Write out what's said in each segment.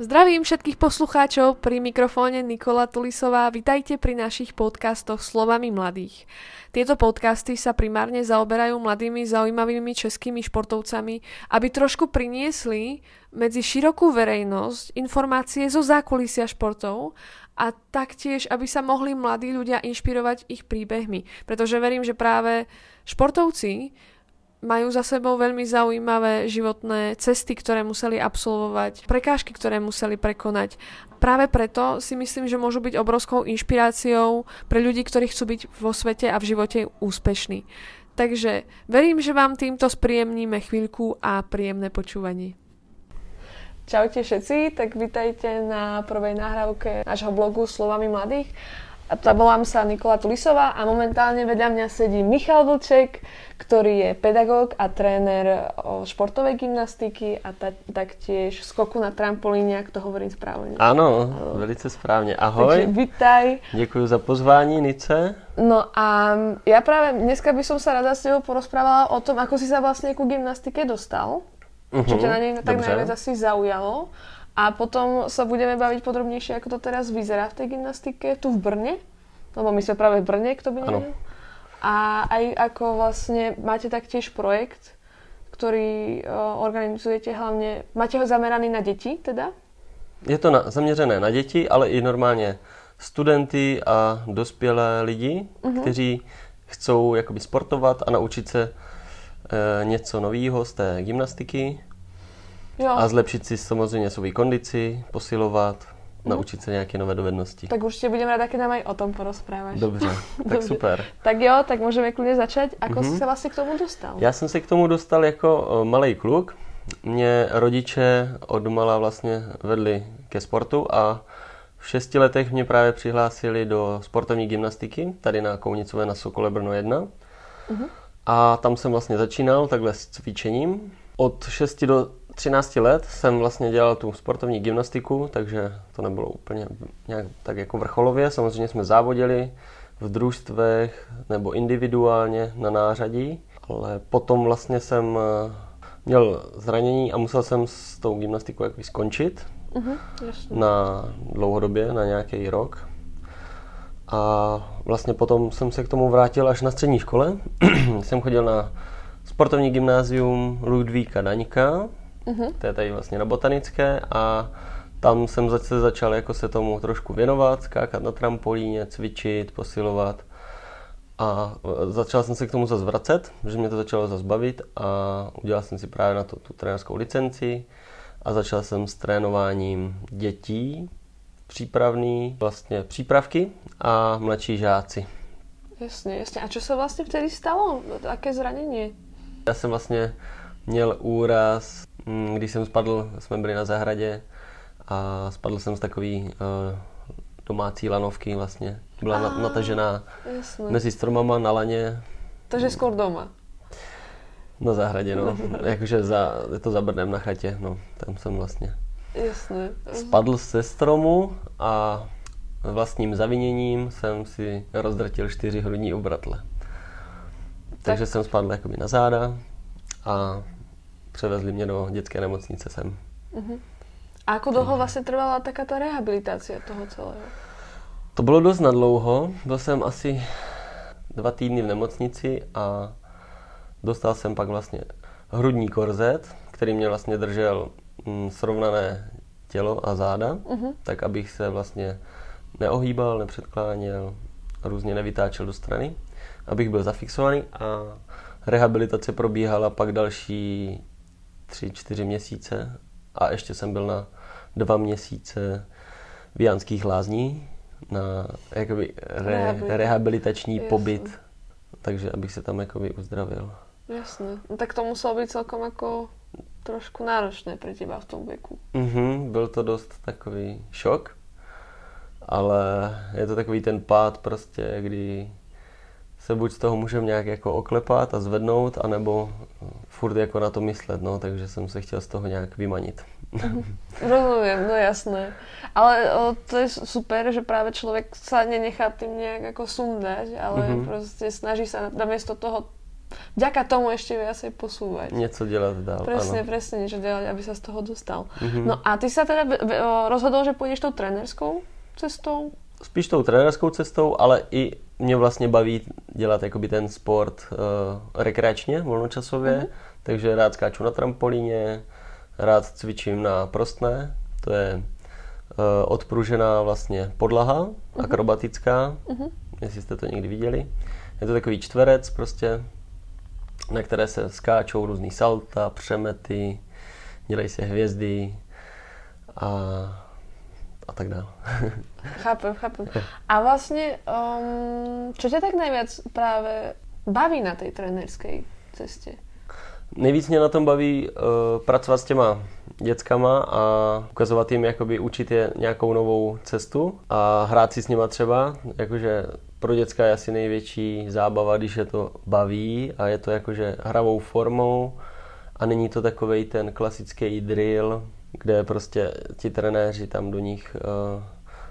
Zdravím všetkých poslucháčov pri mikrofóne Nikola Tulisová. Vitajte pri našich podcastoch Slovami mladých. Tieto podcasty sa primárne zaoberajú mladými zaujímavými českými športovcami, aby trošku priniesli medzi širokú verejnosť informácie zo zákulisia športov a taktiež, aby sa mohli mladí ľudia inšpirovať ich príbehmi. Pretože verím, že práve športovci majú za sebou veľmi zaujímavé životné cesty, ktoré museli absolvovať, prekážky, ktoré museli prekonať. Práve preto si myslím, že môžu byť obrovskou inšpiráciou pre ľudí, ktorí chcú byť vo svete a v živote úspešní. Takže verím, že vám týmto spríjemníme chvíľku a príjemné počúvanie. Čaute všetci, tak vítajte na prvej nahrávke nášho blogu Slovami mladých. A to volám sa Nikola Tulisová a momentálne vedľa mňa sedí Michal Vlček, ktorý je pedagóg a tréner športovej gymnastiky a ta, taktiež skoku na trampolíně, jak to hovorím správně. Ano, velice správně. Ahoj. Takže vitaj. Děkuji za pozvání, Nice. No a ja práve dneska by som sa rada s tebou porozprávala o tom, ako si sa vlastne ku gymnastike dostal. Uh-huh, čo ťa na nej tak najviac asi zaujalo. A potom sa budeme baviť podrobnejšie, ako to teraz vyzerá v tej gymnastike tu v Brne. Lebo my sme práve v Brne, kto by nevedel. A aj ako vlastne máte taktiež projekt, ktorý uh, organizujete hlavně, máte ho zameraný na děti teda? Je to na, zaměřené na děti, ale i normálně studenty a dospělé lidi, uh-huh. kteří chcou jakoby sportovat a naučit se e, něco nového z té gymnastiky Jo. A zlepšit si samozřejmě svou kondici, posilovat, mm. naučit se nějaké nové dovednosti. Tak určitě budeme rádi, nám aj o tom porozpráváš. Dobře, tak Dobře. super. Tak jo, tak můžeme klidně začít. Ako mm-hmm. jsi se vlastně k tomu dostal? Já jsem se k tomu dostal jako malý kluk. Mě rodiče od mala vlastně vedli ke sportu a v šesti letech mě právě přihlásili do sportovní gymnastiky, tady na Kounicové na Sokole Brno 1. Mm-hmm. A tam jsem vlastně začínal takhle s cvičením. Od 6 do 13 let jsem vlastně dělal tu sportovní gymnastiku, takže to nebylo úplně nějak tak jako vrcholově. Samozřejmě jsme závodili v družstvech nebo individuálně na nářadí, ale potom vlastně jsem eh, měl zranění a musel jsem s tou gymnastikou jako skončit uh-huh, na dlouhodobě, na nějaký rok. A vlastně potom jsem se k tomu vrátil až na střední škole. jsem chodil na sportovní gymnázium Ludvíka Daňka, uh-huh. to je tady vlastně na Botanické a tam jsem zase začal jako se tomu trošku věnovat, skákat na trampolíně, cvičit, posilovat. A e, začal jsem se k tomu zase vracet, že mě to začalo zase bavit a udělal jsem si právě na to tu trenérskou licenci a začal jsem s trénováním dětí, přípravný, vlastně přípravky a mladší žáci. Jasně, jasně. A co se vlastně vtedy stalo? Jaké zranění? Já jsem vlastně měl úraz když jsem spadl, jsme byli na zahradě a spadl jsem z takový uh, domácí lanovky vlastně. Byla ah, natažená jasný. mezi stromama na laně. Takže skoro doma. Na zahradě, no. Jakože za, je to za Brnem na chatě, no. Tam jsem vlastně. Jasně. Spadl ze stromu a vlastním zaviněním jsem si rozdrtil čtyři hrudní obratle. Tak. Takže jsem spadl jakoby na záda a převezli mě do dětské nemocnice sem. Uh-huh. A jako dlouho vlastně trvala taká ta rehabilitace toho celého? To bylo dost nadlouho. Byl jsem asi dva týdny v nemocnici a dostal jsem pak vlastně hrudní korzet, který mě vlastně držel mm, srovnané tělo a záda, uh-huh. tak abych se vlastně neohýbal, nepředkláněl, různě nevytáčel do strany, abych byl zafixovaný a rehabilitace probíhala pak další tři, čtyři měsíce a ještě jsem byl na dva měsíce v Janských lázní na jakoby re, rehabilitační Jasne. pobyt, takže abych se tam jakoby uzdravil. Jasně. No, tak to muselo být celkom jako trošku náročné pro těba v tom věku. Mhm, byl to dost takový šok, ale je to takový ten pád prostě, kdy se buď z toho můžeme nějak jako oklepat a zvednout, anebo furt jako na to myslet, no, takže jsem se chtěl z toho nějak vymanit. Rozumím, no jasné. Ale o, to je super, že právě člověk se nenechá tím nějak jako sundat, ale mm-hmm. prostě snaží se namiesto toho vďaka tomu ešte viacej posúvať. Něco dělat dál, Presne, ano. presne niečo delať, aby sa z toho dostal. Mm-hmm. No a ty sa teda rozhodol, že pôjdeš tou trenerskou cestou? Spíš tou trenerskou cestou, ale i mě vlastně baví dělat jakoby ten sport uh, rekreačně, volnočasově, mm-hmm. takže rád skáču na trampolíně, rád cvičím na prostné, to je uh, odpružená vlastně podlaha, mm-hmm. akrobatická, mm-hmm. jestli jste to někdy viděli. Je to takový čtverec prostě, na které se skáčou různý salta, přemety, dělají se hvězdy a, a tak dále. Chápem, chápem. A vlastne, um, čo ťa tak najviac práve baví na tej trenerskej ceste? Nejvíc mě na tom baví uh, pracovat s těma dětskama a ukazovat jim, jakoby učit je nějakou novou cestu a hrát si s nima třeba, jakože pro děcka je asi největší zábava, když je to baví a je to jakože hravou formou a není to takovej ten klasický drill, kde prostě ti trenéři tam do nich uh,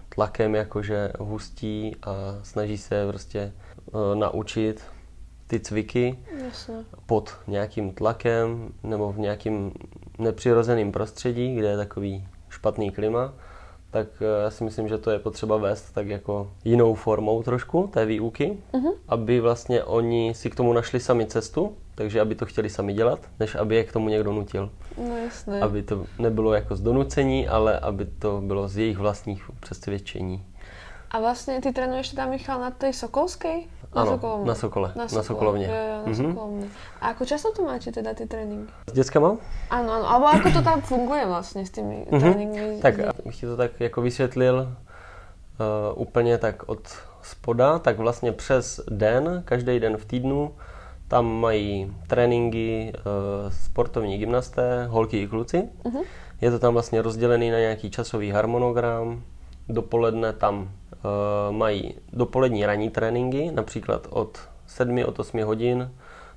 tlakem jakože hustí a snaží se prostě uh, naučit ty cviky pod nějakým tlakem nebo v nějakým nepřirozeném prostředí, kde je takový špatný klima, tak eh, já si myslím, že to je potřeba vést tak jako jinou formou trošku té výuky, uh-huh. aby vlastně oni si k tomu našli sami cestu, takže aby to chtěli sami dělat, než aby je k tomu někdo nutil. No jasné. Aby to nebylo jako z donucení, ale aby to bylo z jejich vlastních přesvědčení. A vlastne ty trénuješ teda Michal na tej Sokolskej? Na Ano, Sokolovne? na Sokole, Na, na Sokolovne. Jo, jo, na Mhm. Sokolovne. A ako často to máte teda tie tréningy? S dětskama? Áno, áno. Alebo ako to tam funguje vlastne s tými Mhm. tréningmi? Tak abych ti to tak jako vysvětlil uh, úplně tak od spoda, tak vlastně přes den, každý den v týdnu, tam mají tréninky uh, sportovní gymnasté, holky i kluci. Mhm. Je to tam vlastně rozdělený na nějaký časový harmonogram. Dopoledne tam uh, mají dopolední ranní tréninky, například od 7, od 8 hodin,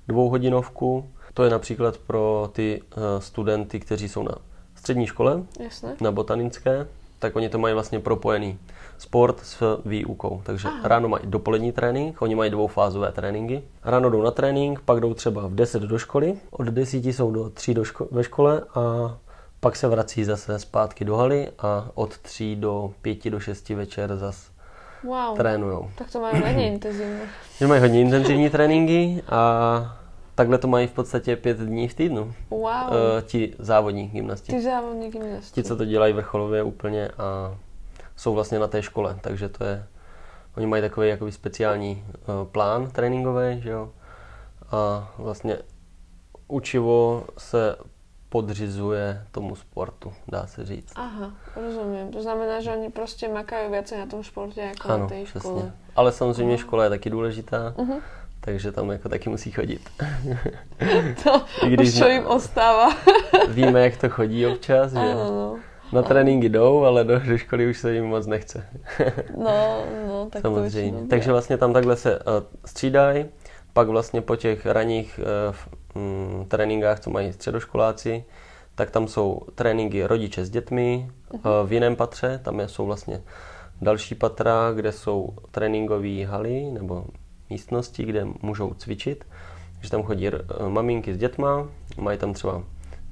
dvouhodinovku. To je například pro ty uh, studenty, kteří jsou na střední škole, Jasné. na botanické, tak oni to mají vlastně propojený sport s výukou. Takže Aha. ráno mají dopolední trénink, oni mají dvoufázové tréninky. Ráno jdou na trénink, pak jdou třeba v 10 do školy, od 10 jsou do 3 do ško- ve škole a pak se vrací zase zpátky do haly a od 3 do 5 do 6 večer zase Wow. trénujou. Tak to majú menej intenzívne. Že mají hodně intenzivní tréninky a takhle to mají v podstatě 5 dní v týdnu. Wow. E, ti závodní gymnasti. Ty závodníky gymnasti. Ti, co to dělají vrcholově úplně a jsou vlastně na té škole, takže to je, oni mají takový jakoby speciální uh, plán tréninkový, že jo, a vlastně učivo se podřizuje tomu sportu, dá se říct. Aha, rozumiem. To znamená, že oni proste makajú viacej na tom športe ako na Ano, tej přesně. škole. Ale samozřejmě škola je taky důležitá, Mhm. Takže tam jako taky musí chodit. To I když už čo ne- im ostáva. Víme, jak to chodí občas, že Áno, no. na tréninky jdou, ale do, do školy už se jim moc nechce. No, no, tak to Samozřejmě. väčšinou Takže vlastně tam takhle se uh, střídají, pak vlastně po těch ranních uh, um, tréninkách, co mají středoškoláci, tak tam jsou tréninky rodiče s dětmi uh, v jiném patře, tam jsou vlastně další patra, kde jsou tréninkové haly nebo místnosti, kde můžou cvičit. Takže tam chodí uh, maminky s dětma, mají tam třeba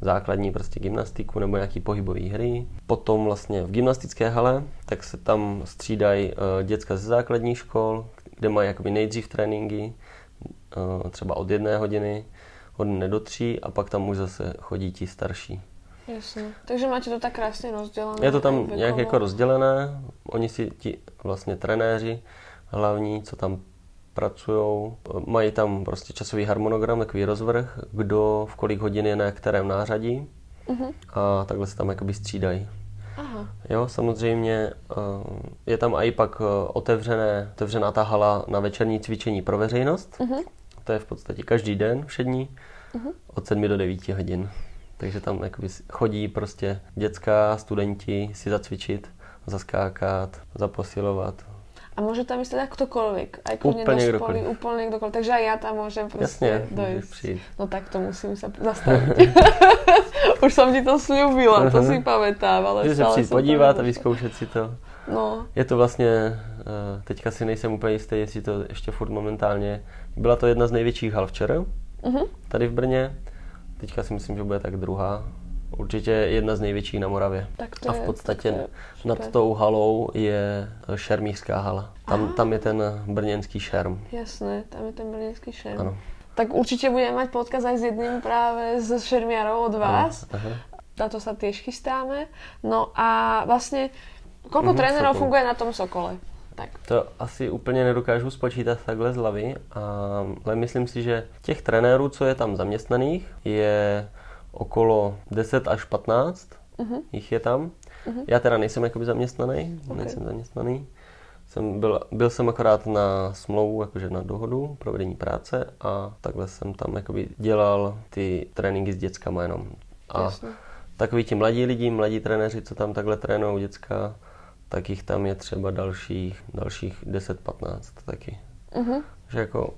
základní prostě gymnastiku nebo nějaký pohybové hry. Potom vlastně v gymnastické hale, tak se tam střídají uh, děcka ze základních škol, kde mají jakoby nejdřív tréninky, uh, třeba od jedné hodiny, od jedné do tří a pak tam už zase chodí ti starší. Jasne. Takže máte to tak krásne rozdelené. Je to tam nějak jako rozdělené, oni si ti vlastně trenéři hlavní, co tam pracují, mají tam prostě časový harmonogram, takový rozvrh, kdo v kolik hodin je na kterém nářadí Mhm. a takhle se tam jakoby střídají. Aha, Jo, samozřejmě eh, je tam i pak eh, otevřené, otevřená ta hala na večerní cvičení pro veřejnost. Mhm. To je v podstatě každý den všední Mhm. od 7 do 9 hodin. Takže tam jakoby chodí prostě dětská, studenti si zacvičit, zaskákat, zaposilovat. A môže tam ktokoľvek, aj kľudne Úplne do školy, kdokoľvek. úplne kdokoľvek. Takže aj ja tam môžem proste Jasně, dojsť. přijít. No tak to musím sa zastaviť. Už som ti to slúbila, to si pamätám, ale Můžeš se přijít podívat a vyzkoušet si to. No, Je to vlastně, eh, teďka si nejsem úplně jistý, jestli to ještě furt momentálně, byla to jedna z největších hal včera, uh-huh. tady v Brně. Teďka si myslím, že bude tak druhá. Určitě jedna z největších na Moravě. Tak to a v je- podstatě to je nad tou halou je šermířská hala. Tam, tam je ten brněnský šerm. Jasné, tam je ten brněnský šerm. Ano. Tak určite budeme mať podcast aj s jedným práve z šermiarov od vás. Aha. Na to sa tiež chystáme. No a vlastne, koľko Mhm, trénerov Sokol. funguje na tom Sokole? Tak. To asi úplně nedokážu spočítat takhle z hlavy, ale myslím si, že těch trenérů, co je tam zaměstnaných, je okolo 10 až 15 Mhm. jich je tam. Já teda nejsem jakoby zaměstnaný, nejsem zaměstnaný. Jsem byl, byl jsem akorát na smlouvu, jakože na dohodu, provedení práce a takhle jsem tam jakoby dělal ty tréninky s dětskama jenom. A Jasně. takový ti mladí lidi, mladí trenéři, co tam takhle trénují děcka, tak jich tam je třeba dalších, dalších 10-15 taky. Mhm. Že jako,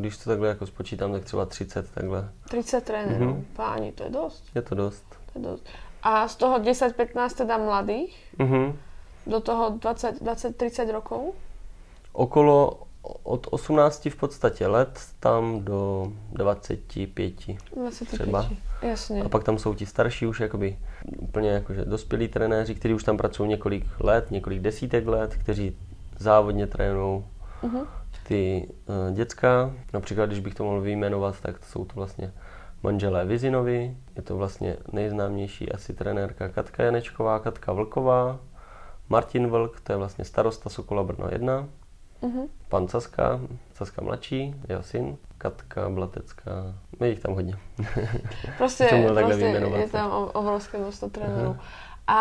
když to takhle jako spočítám, tak třeba 30 takhle. 30 trénerov. Mhm. Páni, to je dosť. Je to dost. To je dosť. A z toho 10-15 teda mladých, Mhm. do toho 20-30 rokov? Okolo od 18 v podstatě let tam do 25. 25. Třeba. Jasne. A pak tam jsou ti starší už jakoby úplně jakože dospělí trenéři, kteří už tam pracují několik let, několik desítek let, kteří závodně trénují Mhm. Ty uh, děcka. Například, když bych to mohl vyjmenovat, tak to jsou to vlastně manželé Vizinovi, je to vlastně nejznámější asi trenérka Katka Janečková, Katka Vlková, Martin Vlk, to je vlastně starosta Sokola Brno 1, Mhm. pan Saska, Saska mladší, jeho syn, Katka Blatecká, je jich tam hodně. Proste vymenovať. je tam o- obrovské množstvo trénerov. A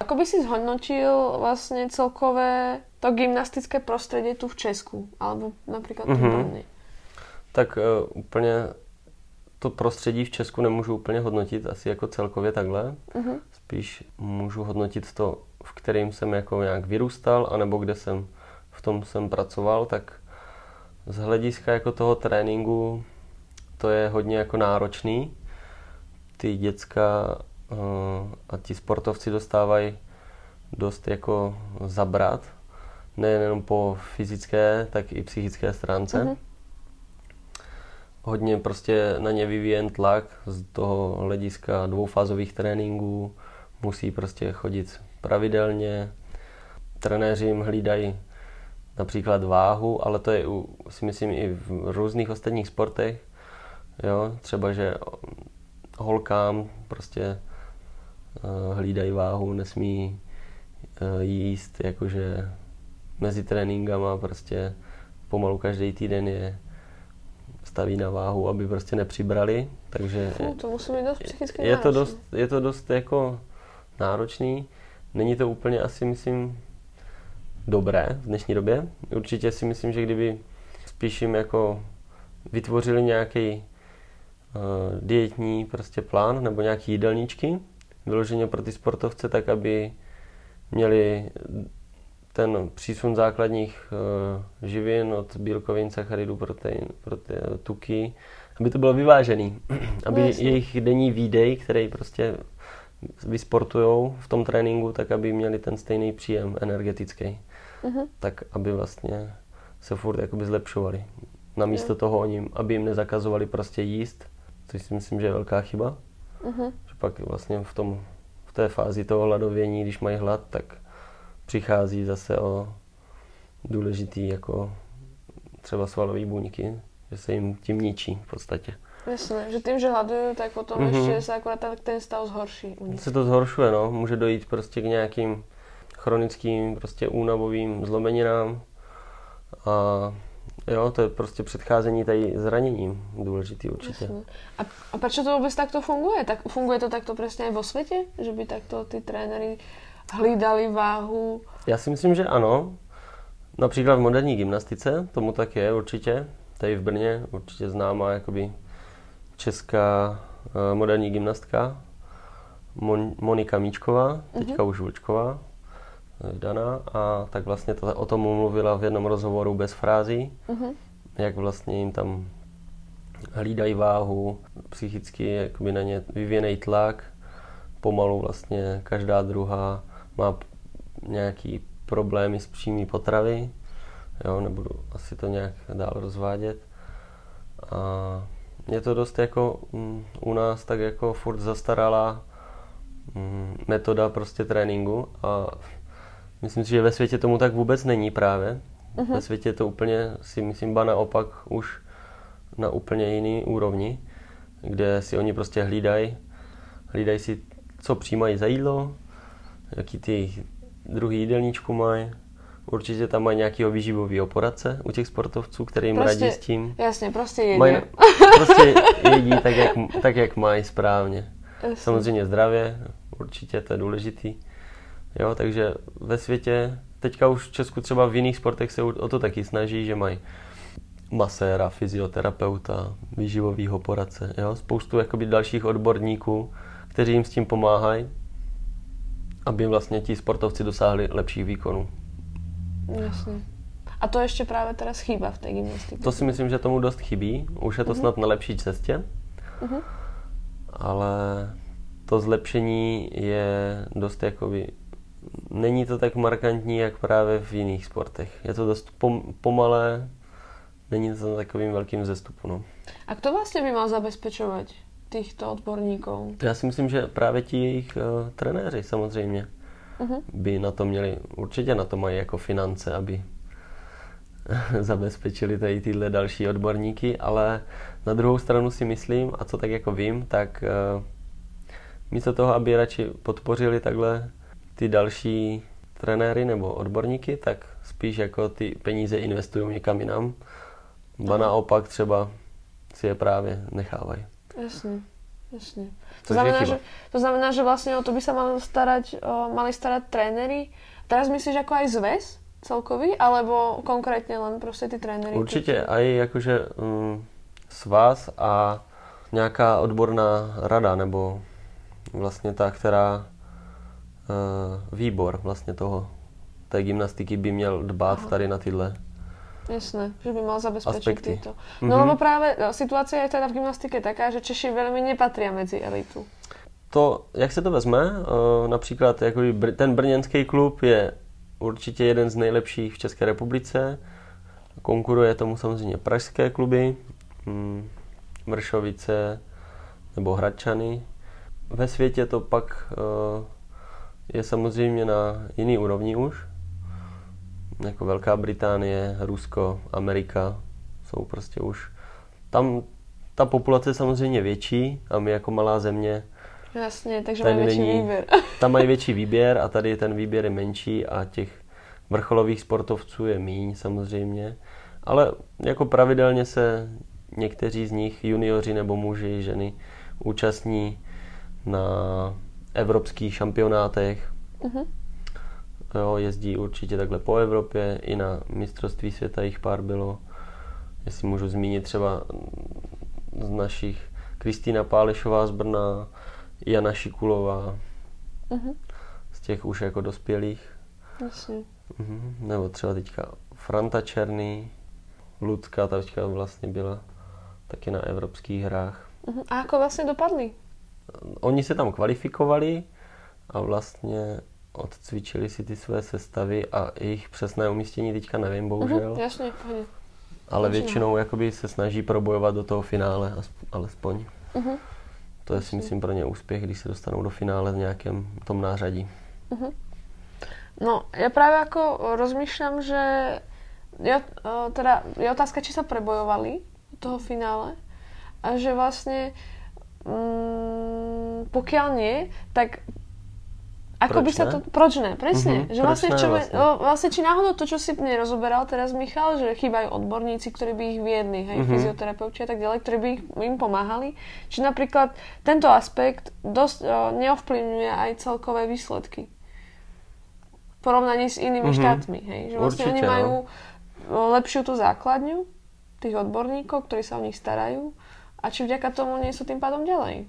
ako by si zhodnotil vlastne celkové to gymnastické prostredie tu v Česku? Alebo napríklad tu v Mhm. Brně? Tak uh, úplně to prostředí v Česku nemůžu úplně hodnotit asi jako celkově takhle. Mhm. Spíš můžu hodnotit to, v kterým jsem jako nějak vyrůstal, anebo kde jsem v tom jsem pracoval, tak z hlediska jako toho tréninku to je hodně jako náročný. Ty děcka a ti sportovci dostávají dost jako zabrat, nejenom po fyzické, tak i psychické stránce. Mhm. Hodně prostě na ně vyvíjen tlak z toho hlediska dvoufázových tréninků, musí prostě chodit pravidelně. Trenéři jim hlídají například váhu, ale to je u, si myslím i v různých ostatních sportech. Jo, třeba, že holkám prostě eh, hlídají váhu, nesmí eh, jíst, jakože mezi tréninkama prostě pomalu každý týden je staví na váhu, aby prostě nepřibrali, takže Fú, to musí být dost psychicky je to dost, je to dost jako náročný. Není to úplně asi, myslím, dobré v dnešní době. Určitě si myslím, že kdyby spíš jim jako vytvořili nějaký uh, dietní prostě plán nebo nějaký jídelníčky vyloženě pro ty sportovce, tak aby měli ten přísun základních uh, živin od bílkovin, sacharidů, protein, protein, tuky, aby to bylo vyvážený, aby No jejich denní výdej, který prostě vysportujou v tom tréninku, tak aby měli ten stejný příjem energetický. Mhm. Tak aby vlastně se furt jakoby zlepšovali. Namísto toho oni, aby jim nezakazovali prostě jíst, což si myslím, že je velká chyba. Mhm. Pak vlastně v, tom, v té fázi toho hladovění, když mají hlad, tak přichází zase o důležitý jako třeba svalové buňky, že se jim tím ničí v podstatě. Jasné, že tým, že hľadujú, tak potom Mhm. ešte sa akorát ten- ten stav zhorší u nich. Se to zhoršuje, no. Může dojít prostě k nějakým chronickým prostě únavovým zlomeninám a jo, to je prostě předcházení tady zraněním důležitý určitě. A, a prečo to vôbec takto funguje? Tak, funguje to takto presne aj vo svete? Že by takto tí tréneri hlídali váhu? Já si myslím, že ano. Například v moderní gymnastice tomu tak je určitě. Tady v Brně určitě známá jakoby česká eh, moderní gymnastka Mon- Monika Míčková, teďka už Vlčková, daná. A tak vlastně to, o tom mluvila v jednom rozhovoru bez frází, Mhm. jak vlastně jim tam hlídají váhu, psychicky jakoby na ně vyvíjený tlak, pomalu vlastně každá druhá má nějaký problémy s příjmy potravy, jo, nebudu asi to nějak dál rozvádět. A je to dost jako mm, u nás tak jako furt zastaralá mm, metoda prostě tréninku a myslím si, že ve světě tomu tak vůbec není právě. Uh-huh. Ve světě je to úplně, si myslím, ba naopak už na úplně jiný úrovni, kde si oni prostě hlídají, hlídají si, co přijímají za jídlo, jaký ty druhý jídelníčku mají, Určitě tam mají nějakého výživového poradce u těch sportovců, který jim prostě, radí s tím. Jasně, prostě jedí. Mají, prostě jedí tak, jak, tak, jak mají správně. Jasně. Samozřejmě zdravě, určitě to je důležitý. Jo, takže ve světě, teďka už v Česku třeba v jiných sportech se o to taky snaží, že mají maséra, fyzioterapeuta, výživového poradce, jo, spoustu jakoby dalších odborníků, kteří jim s tím pomáhají, aby vlastně ti sportovci dosáhli lepších výkonů. Jasně. A to ještě právě teraz chýba v té gymnastice. To si myslím, že tomu dost chybí. Už je to uh-huh. snad na lepší cestě. Uh-huh. Ale to zlepšení je dost jakoby... Není to tak markantní, jak právě v jiných sportech. Je to dost pom- pomalé, není to na takovým velkým zestupu. No. A kdo vlastně by mal zabezpečovat těchto odborníků? Já si myslím, že právě ti jejich uh, trenéři samozřejmě uh-huh. by na to měli, určitě na to mají jako finance, aby zabezpečili tady tyhle další odborníky, ale na druhou stranu si myslím, a co tak jako vím, tak uh, místo toho, aby radši podpořili takhle ty další trenéry nebo odborníky, tak spíš jako ty peníze investují někam jinam. Ba naopak třeba si je právě nechávají. Jasně, jasně. To znamená, že, to znamená, že vlastne o to by sa mali starať, o, mali starať tréneri. Teraz myslíš ako aj zväz celkový, alebo konkrétne len prostě ty trénery? Určitě, ty... aj jakože um, svaz a nějaká odborná rada, nebo vlastně ta, která výbor vlastně toho té gymnastiky by měl dbát Aha. tady na tyhle Jasné, že by mal zabezpečiť tieto. No mm-hmm. lebo práve no, situácia je teda v gymnastike taká, že Češi veľmi nepatria mezi elitu. To, jak se to vezme, uh, například jako ten brněnský klub je určitě jeden z nejlepších v České republice. Konkuruje tomu samozřejmě pražské kluby, hm, Mršovice nebo Hradčany. Ve světě to pak uh, je samozřejmě na jiný úrovni už, jako Velká Británie, Rusko, Amerika jsou prostě už tam ta populace je samozřejmě větší a my jako malá země Jasně, takže mají větší není, výběr. tam mají větší výběr a tady ten výběr je menší a těch vrcholových sportovců je míň samozřejmě. Ale jako pravidelně se někteří z nich, junioři nebo muži, ženy, účastní na evropských šampionátech. Uh-huh. Jo, jezdí určitě takhle po Evropě, i na mistrovství světa jich pár bylo. Jestli můžu zmínit třeba z našich Kristýna Pálešová z Brna, Jana Šikulová, uh-huh. z těch už jako dospělých. Jasně. Uh-huh. Nebo třeba teďka Franta Černý, Lucka, ta teďka vlastně byla taky na evropských hrách. Uh-huh. A jako vlastně dopadli? Oni se tam kvalifikovali a vlastně odcvičili si ty své sestavy a jejich přesné umístění teďka nevím, bohužel. Uh-huh, jasně, pohodě. Ale většinou jakoby se snaží probojovat do toho finále, alespoň. Uh-huh. To je si myslím pro ně úspěch, když se dostanou do finále v nějakém tom nářadí. Uh-huh. No, já právě jako rozmýšlám, že je, teda, je otázka, či se prebojovali do toho finále a že vlastně mm, pokiaľ nie, tak Ako proč by sa ne? to... Proč ne? Presne. Mm-hmm, že vlastne, v čom je, vlastne? vlastne, či náhodou to, čo si nerozoberal teraz Michal, že chýbajú odborníci, ktorí by ich viedli, hej, mm-hmm. fyzioterapeuti a tak ďalej, ktorí by im pomáhali. Či napríklad tento aspekt dosť o, neovplyvňuje aj celkové výsledky. V porovnaní s inými mm-hmm. štátmi, hej. Že vlastne Určite, oni no. majú no. lepšiu tú základňu tých odborníkov, ktorí sa o nich starajú a či vďaka tomu nie sú tým pádom ďalej.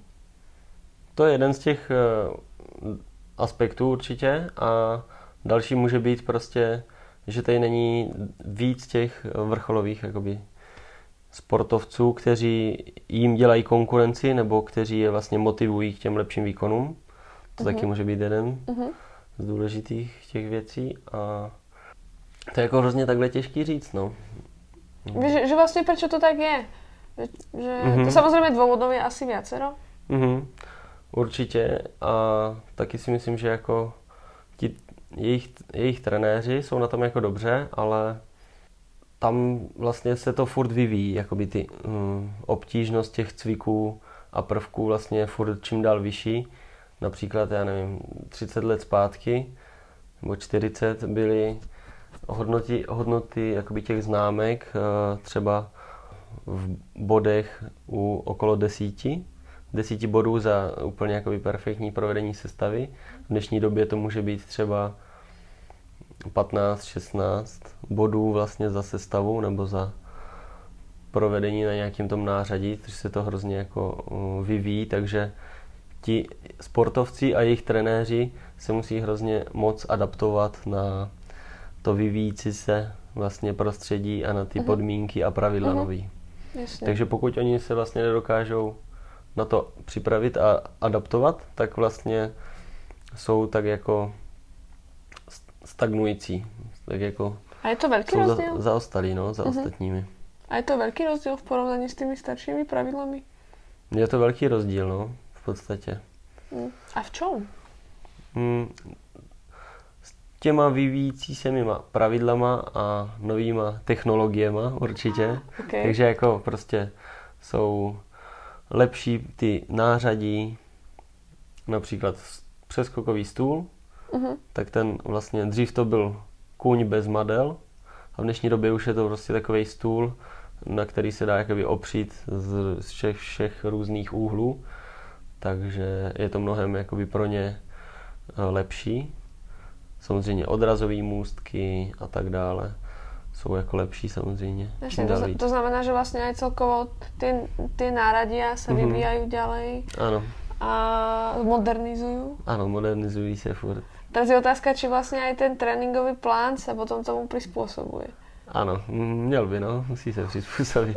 To je jeden z těch uh aspektů určitě a další může být prostě, že tady není víc těch vrcholových jakoby, sportovců, kteří jim dělají konkurenci nebo kteří je vlastně motivují k těm lepším výkonům. To uh-huh. taky mhm. může být jeden uh-huh. z důležitých těch věcí a to je jako hrozně takhle těžký říct, no. Víš, že vlastně proč to tak je? Že, že mm-hmm. to samozřejmě důvodů je asi viacero. Mm-hmm. Určitě a taky si myslím, že jako ti jejich, jejich trenéři jsou na tom jako dobře, ale tam vlastně se to furt vyvíjí, jakoby ty um, obtížnost těch cviků a prvků vlastně je furt čím dál vyšší. Například, já nevím, 30 let zpátky nebo 40 byly hodnoty, hodnoty jakoby těch známek uh, třeba v bodech u okolo desíti, desíti bodů za úplně jakoby perfektní provedení sestavy. V dnešní době to může být třeba 15-16 bodů vlastně za sestavu nebo za provedení na nějakém tom nářadí, což se to hrozně jako vyvíjí, takže ti sportovci a jejich trenéři se musí hrozně moc adaptovat na to vyvíjící se vlastně prostředí a na ty uh-huh. podmínky a pravidla uh-huh. nový. Jasně. Takže pokud oni se vlastně nedokážou na to připravit a adaptovat, tak vlastně jsou tak jako stagnující. Tak jako a je to velký rozdíl? Za, zaostalí, no, za uh-huh. ostatními. A je to velký rozdíl v porovnání s těmi staršími pravidlami? Je to velký rozdíl, no, v podstatě. Hmm. A v čem? S těma vyvíjící se mýma pravidlama a novýma technologiema určitě. Okay. Takže jako prostě jsou lepší ty nářadí, například přeskokový stůl, uh-huh. tak ten vlastně dřív to byl kůň bez madel a v dnešní době už je to prostě takový stůl, na který se dá jakoby opřít z všech, všech různých úhlů, takže je to mnohem jakoby pro ně eh, lepší. Samozřejmě odrazové můstky a tak dále jsou jako lepší samozřejmě. Jasně, to, to znamená, že vlastně aj celkovo ty, ty náradia se mm-hmm. vyvíjají dále. Ano. A modernizují. Ano, modernizují se furt. Teraz je otázka, či vlastně aj ten tréninkový plán se potom tomu přizpůsobuje. Ano, měl by, no, musí se přizpůsobit.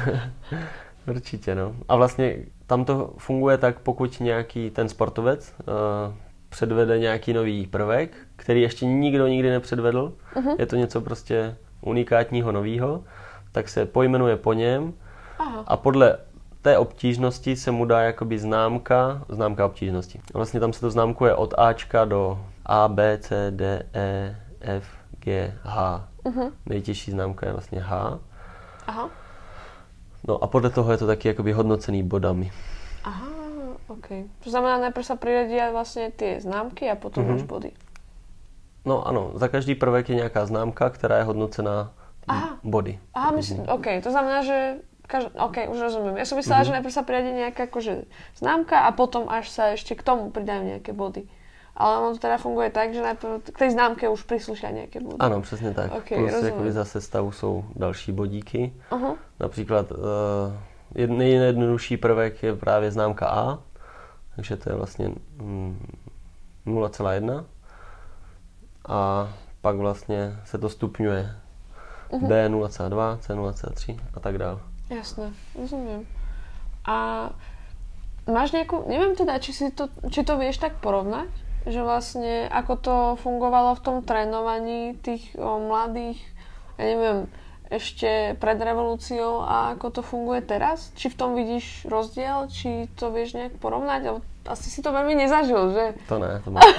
Určitě, no. A vlastně tam to funguje tak, pokud nějaký ten sportovec uh, předvede nějaký nový prvek, který ještě nikdo nikdy nepředvedl, uh-huh. je to něco prostě unikátního novýho, tak se pojmenuje po něm Aha. a podle té obtížnosti se mu dá jakoby známka, známka obtížnosti. Vlastně tam se to známkuje od Ačka do A, B, C, D, E, F, G, H. Uh-huh. Nejtěžší známka je vlastně H. Aha. No a podle toho je to taky jakoby hodnocený bodami. Aha, ok. To znamená, najprv se přiradí vlastně ty známky a potom uh-huh. máš body. No ano, za každý prvek je nějaká známka, která je hodnocená Aha. body. Aha, myslím, ok. To znamená, že Kaž... OK, už rozumím. Ja som myslela, mm-hmm. že najprv sa priradi nejaká akože známka a potom až sa ešte k tomu pridajú nejaké body. Ale ono to teda funguje tak, že najprv k tej známke už príslušia nějaké body. Ano, přesně tak. Okay, Plus jakoby za sestavu jsou další bodíky. Uh-huh. Například uh, nejjednodušší prvek je právě známka A, takže to je vlastně mm, 0,1 a pak vlastně se to stupňuje uh-huh. B 0,2, C 0,3 a tak dále. Jasné, rozumím. A máš nějakou, nevím teda, či, si to, či to vieš tak porovnať, že vlastně ako to fungovalo v tom trénovaní tých o, mladých, ja neviem, ešte pred revolúciou a ako to funguje teraz? Či v tom vidíš rozdiel? Či to vieš nejak porovnať? Asi si to veľmi nezažil, že? To ne, to máš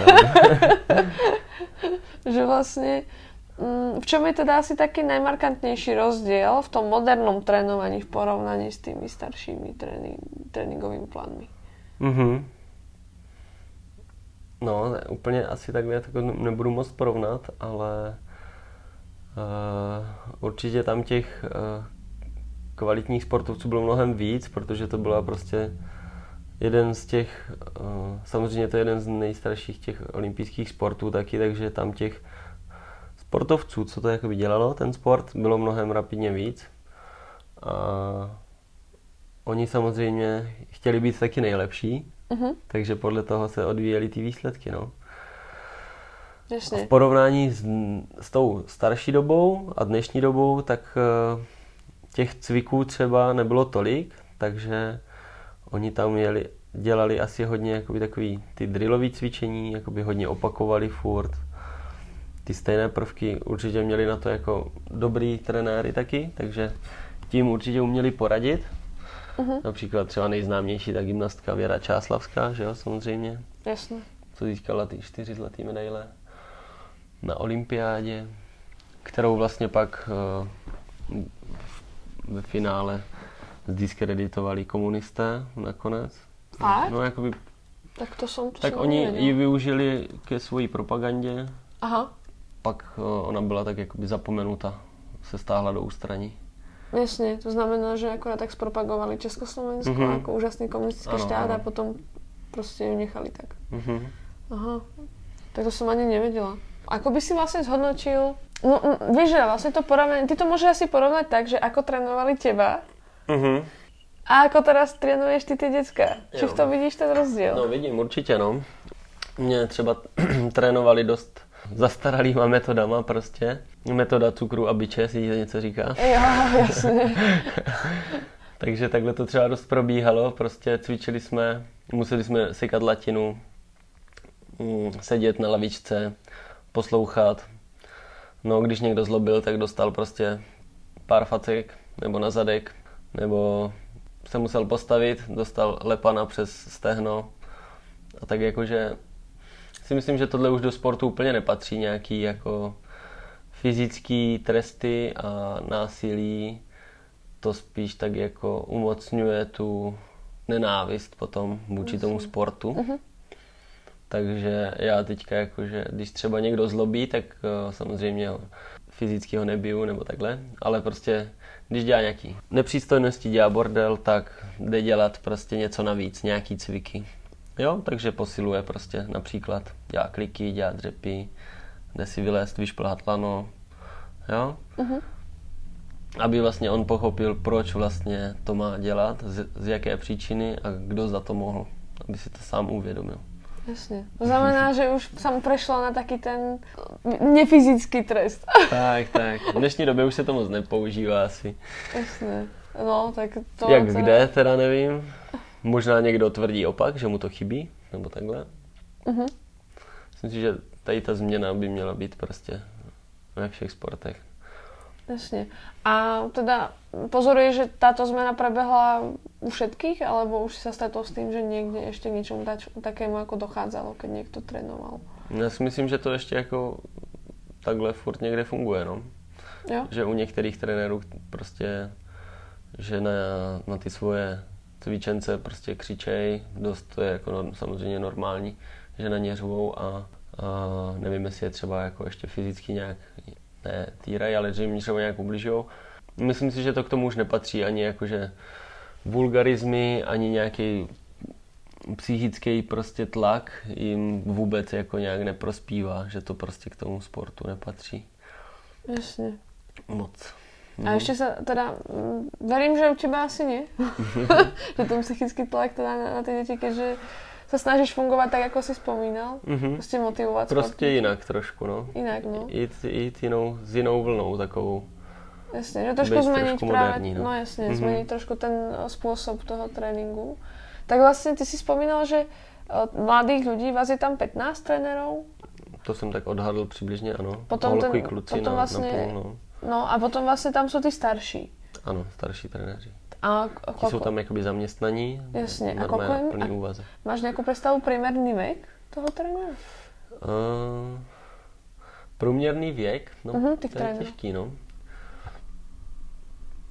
Že vlastne Mm, v čom je teda asi taký najmarkantnejší rozdiel v tom modernom trénovaní v porovnaní s tými staršími tréning, tréninkovými plánmi? Mm-hmm. No, ne, úplně asi takhle tak nebudu moc porovnat, ale určitě tam těch uh, kvalitních sportovců bylo mnohem víc, protože to byla prostě jeden z těch, uh, samozřejmě to je jeden z nejstarších těch olympijských sportů taky, takže tam těch sportovců, co to jakoby dělalo, ten sport, bylo mnohem rapidně víc. A oni samozřejmě chtěli být taky nejlepší, uh-huh. takže podle toho se odvíjely ty výsledky. No. Jasně. V porovnání s, s tou starší dobou a dnešní dobou, tak uh, těch cviků třeba nebylo tolik, takže oni tam jeli, dělali asi hodně jakoby takový ty drillové cvičení, jakoby hodně opakovali furt ty stejné prvky určitě měli na to jako dobrý trenéry taky, takže tím určitě uměli poradit. Uh-huh. Například třeba nejznámější ta gymnastka Věra Čáslavská, že jo, samozřejmě. Jasně. Co získala ty čtyři zlaté medaile na olympiádě, kterou vlastně pak uh, ve finále zdiskreditovali komunisté nakonec. Fakt? No, jakoby, Tak to jsem to tak jsem oni nevěděla. ji využili ke své propagandě, Aha, pak uh, ona byla tak jakoby zapomenuta, se stáhla do ústraní. jasně. To znamená, že akorát tak zpropagovali Československo Mhm. jako úžasný komunistický Ano, štát a ano. potom prostě ju nechali tak. Mhm. Aha, tak to som ani nevedela. Ako by si vlastne zhodnotil, no mm, vieš, že vlastne to porovnanie, ty to môžeš asi porovnať tak, že ako trénovali teba Mhm. a ako teraz trénuješ ty ty děcka. Či v tom vidíš ten rozdíl? No vidím, určitě no. Mě třeba trénovali dost zastaralýma metodama prostě. Metoda cukru a biče, si něco říká. Jo, jasně. Takže takhle to třeba dost probíhalo, prostě cvičili jsme, museli jsme sekat latinu, mm, sedět na lavičce, poslouchat. No, když někdo zlobil, tak dostal prostě pár facek, nebo na zadek, nebo se musel postavit, dostal lepana přes stehno. A tak jakože si myslím, že tohle už do sportu úplně nepatří, nějaký jako fyzický tresty a násilí, to spíš tak jako umocňuje tu nenávist potom vůči tomu sportu. Takže já teďka jakože, když třeba někdo zlobí, tak eh, samozřejmě fyzicky ho nebiju nebo takhle, ale prostě když dělá nějaký nepřístojnosti, dělá bordel, tak jde dělat prostě něco navíc, nějaký cviky. Jo, takže posiluje prostě například, dělá kliky, dělá dřepy, jde si vylézt, vyšplhat lano, jo. Aby vlastně on pochopil, proč vlastně to má dělat, z, z jaké příčiny a kdo za to mohl, aby si to sám uvědomil. Jasně. To znamená, že už jsem prešla na taky ten nefyzický trest. Tak, tak. V dnešní době už se to moc nepoužívá asi. Jasně. No, tak to... Jak to... kde, teda nevím. Možná někdo tvrdí opak, že mu to chybí, nebo takhle. Mhm. Myslím si, že tady ta změna by měla být prostě ve všech sportech. Jasne. A teda pozoruješ, že táto zmena prebehla u všetkých, alebo už si sa stretol s tým, že k niečomu tač, takému ako dochádzalo, keď niekto trénoval? Já si myslím, že to ještě jako takhle furt někde funguje, no. Jo? Že u některých trenérů prostě, že na, na ty svoje cvičence prostě křičej, dost to je jako no, samozřejmě normální, že na ně řvou a, a nevím, jestli je třeba jako ještě fyzicky nějak ne týraj, ale že jim třeba nějak ubližujou. Myslím si, že to k tomu už nepatří ani jakože vulgarizmy, ani nějaký psychický prostě tlak jim vůbec jako nějak neprospívá, že to prostě k tomu sportu nepatří Jasne. moc. A ešte sa teda, mm, verím, že u teba asi nie. že ten psychický tlak teda na, na ty deti, keďže sa snažíš fungovať tak, ako si spomínal. Mhm. Prostě motivovať Prostě sportovce. jinak trošku, no. Inak, no. Jít, jít jinou, s jinou vlnou takovou. Jasne, že trošku práve, moderní, no, no. jasne, Mhm. zmeniť trošku ten eh, spôsob toho tréninku. Tak vlastne ty si spomínal, že od mladých ľudí, vás je tam 15 trénerov, To jsem tak odhadl přibližně, ano. Potom Holky, ten- kluci potom na, vlastně- na půl, no. no a potom vlastne tam sú tí starší. Ano, starší trenéři. A Ti jsou tam jakoby zaměstnaní. Jasně, a jim- plný a-. Máš nejakú predstavu priemerný vek toho trénera? Uh, průměrný věk, no, těch to je těžký, no.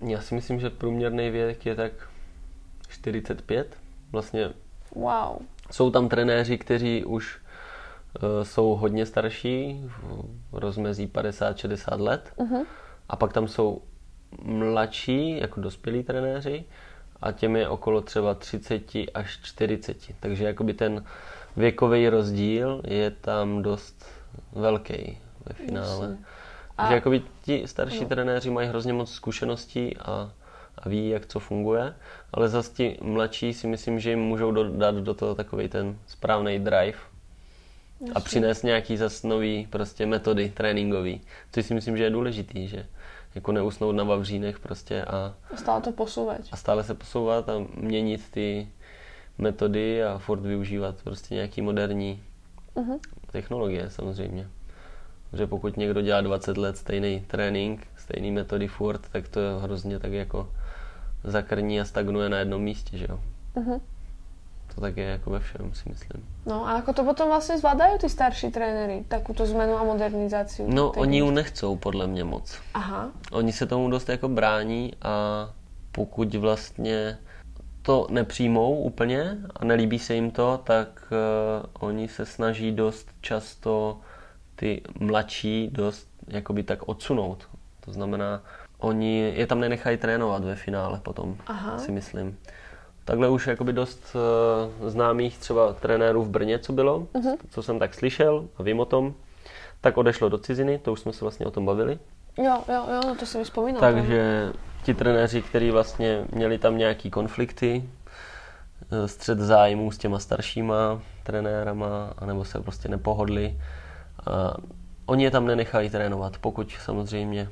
Já si myslím, že průměrný věk je tak 45. Vlastně Wow. Jsou tam trenéři, kteří už uh, jsou hodně starší, v rozmezí 50-60 let. Uh-huh. A pak tam jsou mladší, jako dospělí trenéři, a těm je okolo třeba 30 až 40. Takže jakoby ten věkový rozdíl je tam dost velký ve finále. Jasně. A... Že jakoby ti starší no. trenéři mají hrozně moc zkušeností a, a ví, jak co funguje, ale zase ti mladší si myslím, že jim můžou dodat do toho takový ten správný drive a přinést nějaký zas nový prostě metody tréninkový, což si myslím, že je důležitý, že jako neusnout na vavřínech prostě a, Stále to posúvať. a stále se posouvat a měnit ty metody a furt využívat prostě nějaký moderní Uh-huh. technologie samozřejmě. Že pokud někdo dělá 20 let stejný trénink, stejný metody furt, tak to je hrozně tak jako zakrní a stagnuje na jednom místě, že jo. Uh-huh. To tak je jako ve všem, si myslím. No a jako to potom vlastně zvládají ty starší trenéry, takovou zmenu a modernizaci? No, oni ju nechcou, podle mě moc. Aha. Oni se tomu dost jako brání a pokud vlastně to nepřijmou úplně a nelíbí se jim to, tak uh, oni se snaží dost často ty mladší dost jakoby tak odsunout. To znamená, oni je tam nenechají trénovat ve finále potom, Aha. si myslím. Takhle už jakoby dost uh, známých třeba trenérů v Brně, co bylo, uh-huh. co jsem tak slyšel a vím o tom, tak odešlo do ciziny, to už jsme se vlastně o tom bavili. Jo, jo, jo, no to si mi vzpomínám. Takže ti trenéři, kteří vlastně měli tam nějaký konflikty, eh, střed zájmů s těma staršíma trenérama, anebo se prostě nepohodli. A oni je tam nenechají trénovat, pokud samozřejmě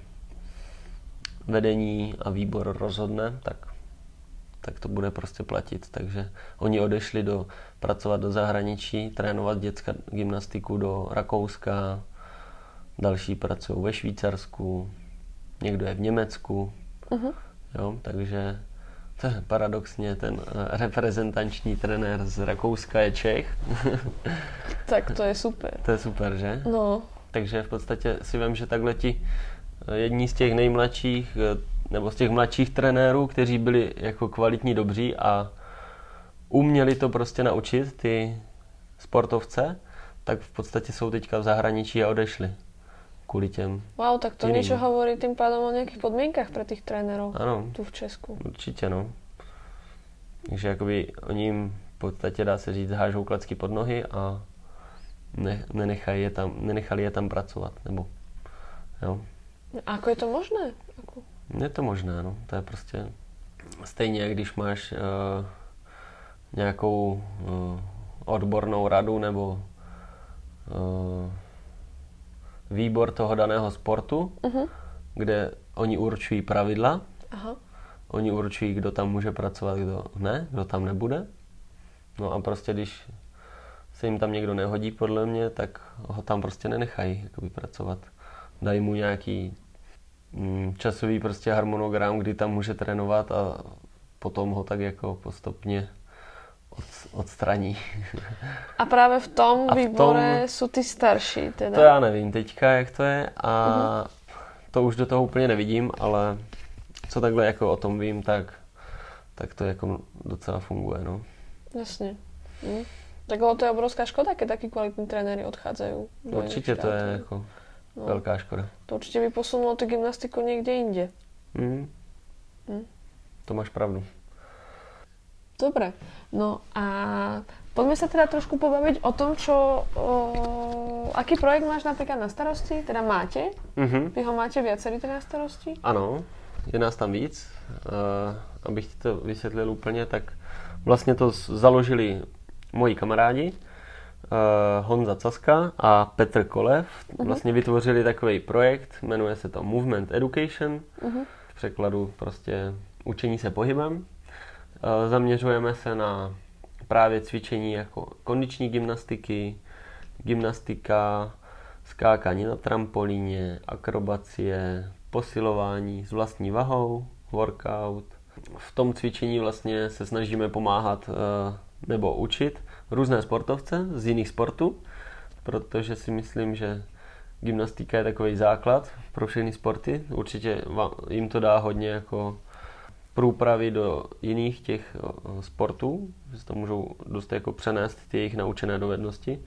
vedení a výbor rozhodne, tak, tak to bude prostě platit. Takže oni odešli do, pracovat do zahraničí, trénovat dětská gymnastiku do Rakouska, další pracují ve Švýcarsku, někdo je v Německu, uh-huh. jo, takže to je paradoxně ten eh, reprezentanční trenér z Rakouska je Čech. tak to je super. To je super, že? No. Takže v podstatě si vím, že takhle ti eh, jední z těch nejmladších, eh, nebo z těch mladších trenérů, kteří byli jako kvalitní dobří a uměli to prostě naučit, ty sportovce, tak v podstatě jsou teďka v zahraničí a odešli kvůli těm Wow, tak to něco hovorí tím pádem o nějakých podmínkách pro těch trenérů ano, tu v Česku. Určitě, no. Takže jakoby oni jim v podstatě dá se říct, hážou klacky pod nohy a ne, nenechají je tam, nenechali je tam pracovat, nebo jo. A ako je to možné? Je to možné, no. To je prostě stejně, když máš uh, nějakou uh, odbornou radu nebo uh, výbor toho daného sportu, uh-huh. kde oni určují pravidla, Aha. oni určují, kdo tam může pracovat, kdo ne, kdo tam nebude. No a prostě když se jim tam někdo nehodí, podle mě, tak ho tam prostě nenechají jakoby pracovat. Dají mu nějaký časový prostě harmonogram, kdy tam může trénovat a potom ho tak jako postupně od, odstraní. A právě v tom a výbore v tom, jsou ty starší teda? To já nevím teďka, jak to je a uh-huh. to už do toho úplně nevidím, ale co takhle jako o tom vím, tak, tak to jako docela funguje, no. Jasně. Hm. Tak to je obrovská škoda, keď taky kvalitní trenéry odcházejí. Určitě to je jako no. velká škoda. To určitě by posunulo tu gymnastiku někde jinde. Mm. Mm. To máš pravdu. Dobre. No a poďme sa teda trošku pobaviť o tom, čo... O, aký projekt máš napríklad na starosti? Teda máte? Mm-hmm. Vy ho máte viacerý teda na starosti? Ano, je nás tam víc. Uh, abych ti to vysvětlil úplně, tak vlastně to založili moji kamarádi, Honza Caska a Petr Kolev. Uh-huh. Vlastně vytvořili takový projekt, jmenuje se to Movement Education. Uh-huh. V překladu prostě učení se pohybem. Eh, zaměřujeme se na právě cvičení jako kondiční gymnastiky, gymnastika, skákání na trampolíně, akrobacie, posilování s vlastní vahou, workout. V tom cvičení vlastně se snažíme pomáhat eh, nebo učit různé sportovce z jiných sportů, protože si myslím, že gymnastika je takový základ pro všechny sporty. Určitě jim to dá hodně jako průpravy do jiných těch sportů, že to můžou dost jako přenést ty jejich naučené dovednosti.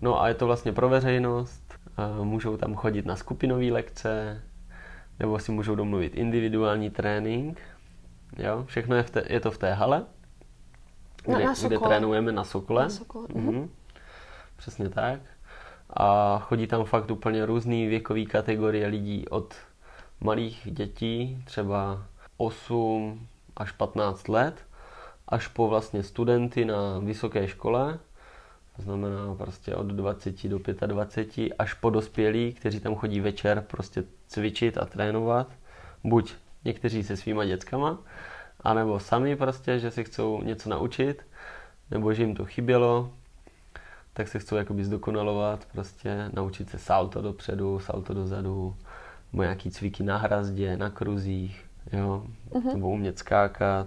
No a je to vlastně pro veřejnost, můžou tam chodit na skupinové lekce, nebo si můžou domluvit individuální trénink. Jo, všechno je, v té, je to v té hale, kde, na, na kde trénujeme na Sokole. Na Sokole. Mhm. Přesně tak. A chodí tam fakt úplně různý věkový kategorie lidí od malých dětí, třeba 8 až 15 let, až po vlastně studenty na vysoké škole, to znamená prostě od 20 do 25, až po dospělí, kteří tam chodí večer prostě cvičit a trénovat, buď někteří se svýma dětskama, anebo sami prostě, že si chcou něco naučit, nebo že jim to chybělo, tak se chcou jakoby zdokonalovat, prostě naučit se salto dopředu, salto dozadu, nebo nějaký cviky na hrazdě, na kruzích, jo, uh-huh. nebo umět skákat.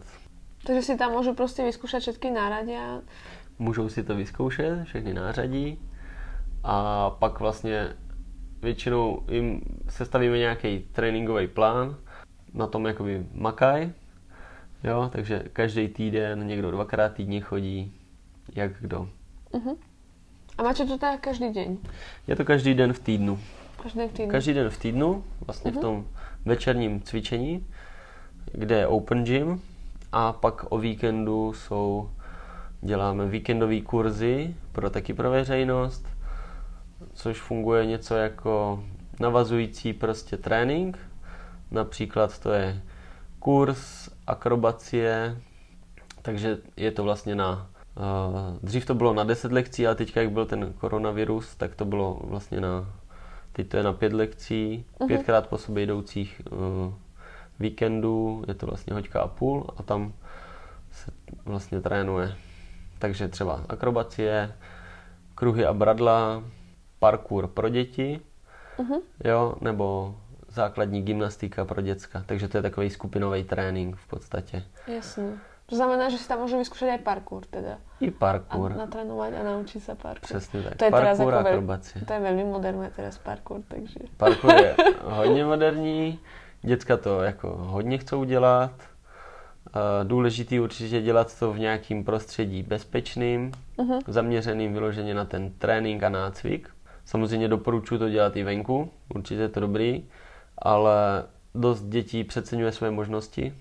Takže si tam můžu prostě vyzkoušet všechny náradě? Můžou si to vyzkoušet, všechny nářadí a pak vlastně většinou jim sestavíme nějaký tréninkový plán, na tom jakoby makaj, jo, takže každý týden někdo dvakrát týdně chodí, jak kdo. Uh-huh. A máte to tak každý den? Je to každý den v týdnu. Každý den v týdnu? Každý den v týdnu, vlastně uh-huh. v mhm. tom večerním cvičení, kde je open gym a pak o víkendu jsou, děláme víkendové kurzy pro taky pro veřejnost, což funguje něco jako navazující prostě trénink. Například to je kurz akrobacie, takže je to vlastně na Uh, dřív to bylo na 10 lekcí, a teďka, jak byl ten koronavirus, tak to bylo vlastně na, teď to je na pět lekcí, uh-huh. pětkrát po sobě jdoucích uh, víkendů, je to vlastně hoďka a půl a tam se vlastně trénuje. Takže třeba akrobacie, kruhy a bradla, parkour pro děti, uh-huh. jo, nebo základní gymnastika pro děcka. Takže to je takový skupinový trénink v podstatě. Jasně. To znamená, že si tam můžu vyzkoušet i parkour teda. I parkour. A natrénovat a naučit se parkour. Přesně tak. To je parkour teraz a akrobacie. To je velmi moderní teraz parkour, takže. Parkour je hodně moderní. Děcka to jako hodně chcou dělat. Důležitý určitě dělat to v nějakém prostředí bezpečným, uh-huh. zaměřeným vyloženě na ten trénink a nácvik. Samozřejmě doporučuji to dělat i venku, určitě je to dobrý, ale dost dětí přeceňuje své možnosti,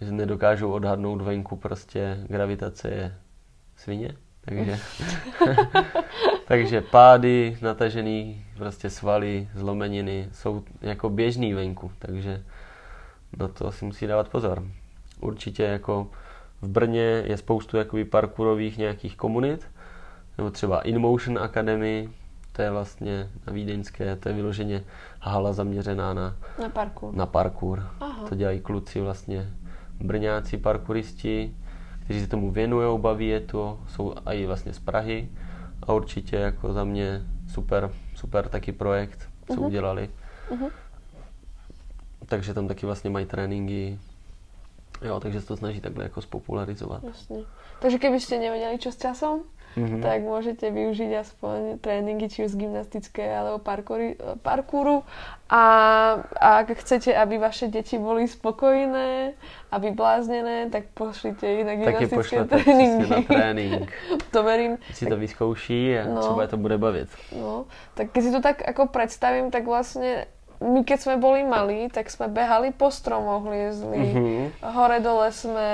že nedokážou odhadnout venku prostě gravitace je svině. Takže, takže pády, natažený prostě svaly, zlomeniny jsou jako běžný venku, takže na to si musí dávat pozor. Určitě jako v Brně je spoustu jakoby parkourových nějakých komunit, nebo třeba InMotion Academy, to je vlastně na Vídeňské, to je vyloženě hala zaměřená na, na parkour. Na parkour. Aha. To dělají kluci vlastně brňáci parkouristi, kteří se tomu věnují, baví je to, jsou i vlastně z Prahy a určitě jako za mě super, super taky projekt, co uh-huh. udělali. Uh-huh. Takže tam taky vlastně mají tréninky, jo, takže se to snaží takhle jako spopularizovat. Jasně. Takže kdybyste nevěděli, čo s časom, mm-hmm. tak môžete využiť aspoň tréningy či už z gymnastické alebo parkouri, parkouru a, a ak chcete, aby vaše deti boli spokojné a vybláznené, tak pošlite ich na gymnastické tréninky. na trénink. to verím. Si to vyzkouší a no, třeba to bude bavit. No, tak keď si to tak ako predstavím, tak vlastne my keď sme boli malí, tak sme behali po stromoch, liezli, mm-hmm. hore dole sme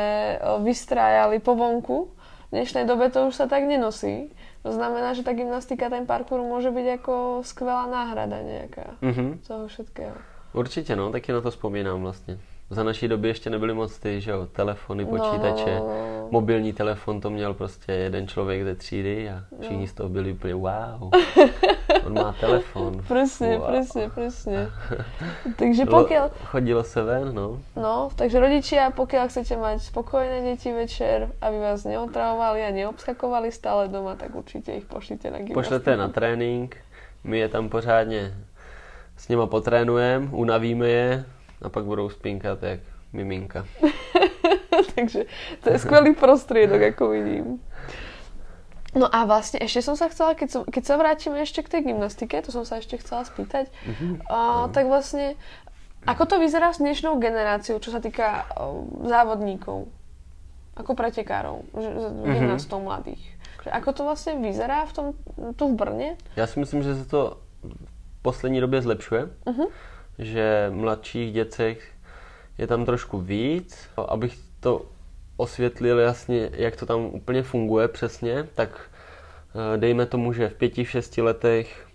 vystrájali po vonku v dnešnej dobe to už sa tak nenosí. To znamená, že ta gymnastika, ten parkour může být jako skvělá náhrada nějaká mm-hmm. toho všetkého. Určitě, no, taky na to vzpomínám vlastně za naší doby ještě nebyly moc ty, že jo, telefony, no, počítače, no, no. mobilní telefon to měl prostě jeden člověk ze třídy a všichni no. z toho byli úplně wow, on má telefon. Přesně, wow. přesně, přesně. takže pokud... Chodilo se ven, no. No, takže rodičia, pokud chcete mít spokojné děti večer, aby vás neotravovali a neobskakovali stále doma, tak určitě jich pošlite na gymnastiku. Pošlete na trénink, my je tam pořádně s nima potrénujeme, unavíme je, a pak budou spinkat jak miminka. Takže to je skvělý prostředek, jako vidím. No a vlastně ještě jsem se chcela, keď, som, keď se vrátíme ještě k té gymnastike, to jsem se ještě chcela spýtať, mm-hmm. a, tak vlastně, ako to vyzerá s dnešnou generáciou, čo se týká uh, závodníků, jako pretekárov, mhm. gymnastů mm-hmm. mladých. Ako to vlastně vyzerá v tom, tu v Brně? Já si myslím, že se to v poslední době zlepšuje. Mm-hmm že mladších děcech je tam trošku víc. Abych to osvětlil jasně, jak to tam úplně funguje přesně, tak eh, dejme tomu, že v pěti, šesti letech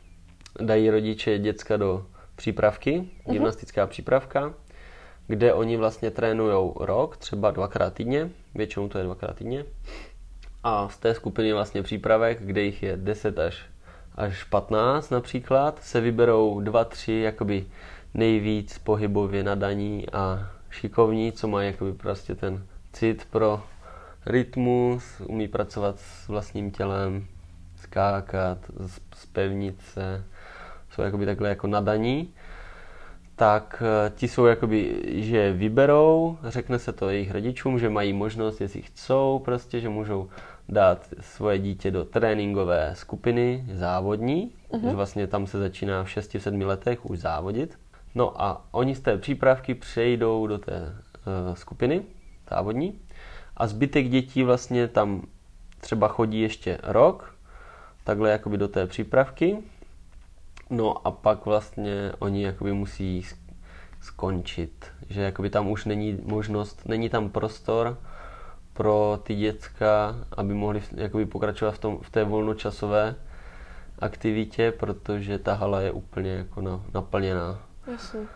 dají rodiče děcka do přípravky, uh-huh. gymnastická přípravka, kde oni vlastně trénují rok, třeba dvakrát týdně, většinou to je dvakrát týdně. A z té skupiny vlastně přípravek, kde jich je 10 až, až 15 například, se vyberou dva, tři jakoby nejvíc pohybově nadaní a šikovní, co mají jakoby prostě ten cit pro rytmus, umí pracovat s vlastním tělem, skákat, spevnit se, jsou jakoby takhle jako nadaní, tak eh, ti jsou jakoby, že vyberou, řekne se to jejich rodičům, že mají možnost, jestli chcou prostě, že můžou dát svoje dítě do tréninkové skupiny závodní, uh-huh. že vlastně tam se začíná v 6-7 letech už závodit. No a oni z té přípravky přejdou do té uh, skupiny závodní a zbytek dětí vlastně tam třeba chodí ještě rok, takhle jakoby do té přípravky, no a pak vlastně oni jakoby musí skončit, že jakoby tam už není možnost, není tam prostor pro ty děcka, aby mohli jakoby pokračovat v, tom, v té volnočasové aktivitě, protože ta hala je úplně jako na, naplněná. Jasně.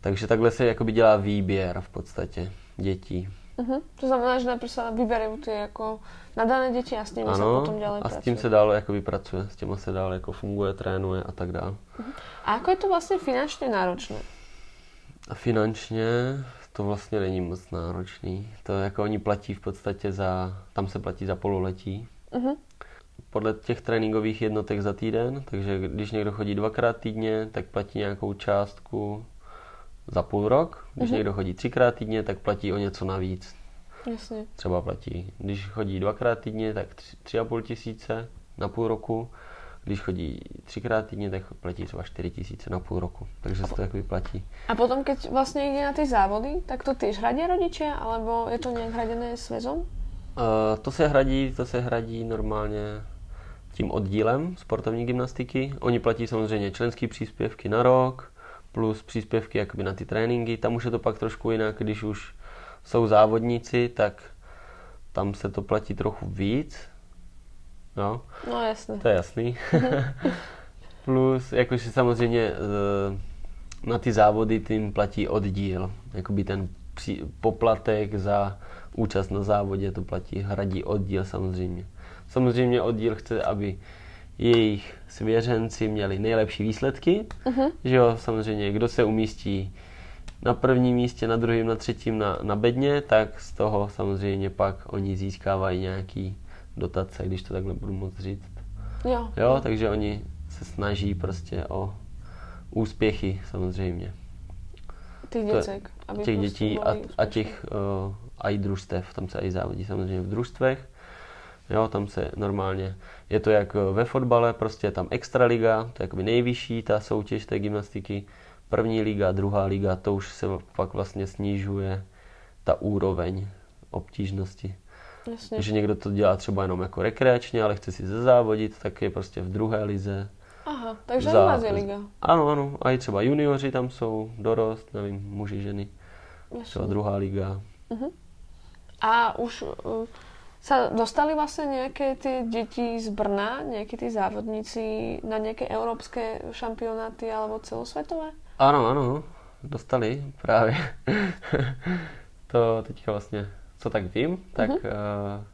Takže takhle se jakoby dělá výběr v podstatě dětí. Uh-huh. To znamená, že sa vyberajú ty jako nadané děti a s nimi ano, se potom ďalej a s tím se dále jakoby pracuje, s těma se dále jako funguje, trénuje a tak dále. Uh-huh. A jako je to vlastně finančně náročné? A finančně to vlastně není moc náročný. To jako oni platí v podstatě za, tam se platí za pololetí. Uh-huh. Podle těch tréninkových jednotek za týden, takže když někdo chodí dvakrát týdně, tak platí nějakou částku za půl rok. Když uh-huh. někdo chodí třikrát týdně, tak platí o něco navíc. Jasně. Třeba platí. Když chodí dvakrát týdně, tak tři, tři a půl tisíce na půl roku. Když chodí třikrát týdně, tak platí třeba 4 tisíce na půl roku. Takže se to jako vyplatí. A potom, keď vlastně jde na ty závody, tak to tyž hradí rodiče, alebo je to nějak hraděné svezom? Uh, to se hradí, to se hradí normálně tím oddílem sportovní gymnastiky. Oni platí samozřejmě členské příspěvky na rok, plus příspěvky jakoby na ty tréninky. Tam už je to pak trošku jinak, když už jsou závodníci, tak tam se to platí trochu víc. No, no jasně. To je jasný. plus, jakože samozřejmě eh, na ty závody tím platí oddíl. Jakoby ten poplatek za účast na závodě to platí, hradí oddíl samozřejmě. Samozřejmě oddíl chce, aby jejich svěřenci měli nejlepší výsledky, uh-huh. že jo, samozřejmě, kdo se umístí na prvním místě, na druhém, na třetím na, na bedně, tak z toho samozřejmě pak oni získávají nějaký dotace, když to takhle budu moc říct. Jo. Jo, takže oni se snaží prostě o úspěchy samozřejmě. Těch děcek. Aby těch prostě dětí a, a těch uh, a i družstev, tam se i závodí samozřejmě v družstvech. Jo, tam se normálně, je to jak ve fotbale, prostě je tam extraliga, to je jakoby nejvyšší ta soutěž té gymnastiky, první liga, druhá liga, to už se pak vlastně snižuje ta úroveň obtížnosti. Jasně. Že někdo to dělá třeba jenom jako rekreačně, ale chce si zazávodit, tak je prostě v druhé lize. Aha, takže za, i liga. Ano, ano, a i třeba junioři tam jsou, dorost, nevím, muži, ženy. Jasně. Třeba druhá liga. Uh-huh. A už uh, sa dostali vlastně nějaké ty děti z Brna, nějaké ty závodníci na nějaké evropské šampionáty alebo celosvětové? Ano, ano, dostali právě. to teďka vlastně, co tak vím, tak uh-huh. uh,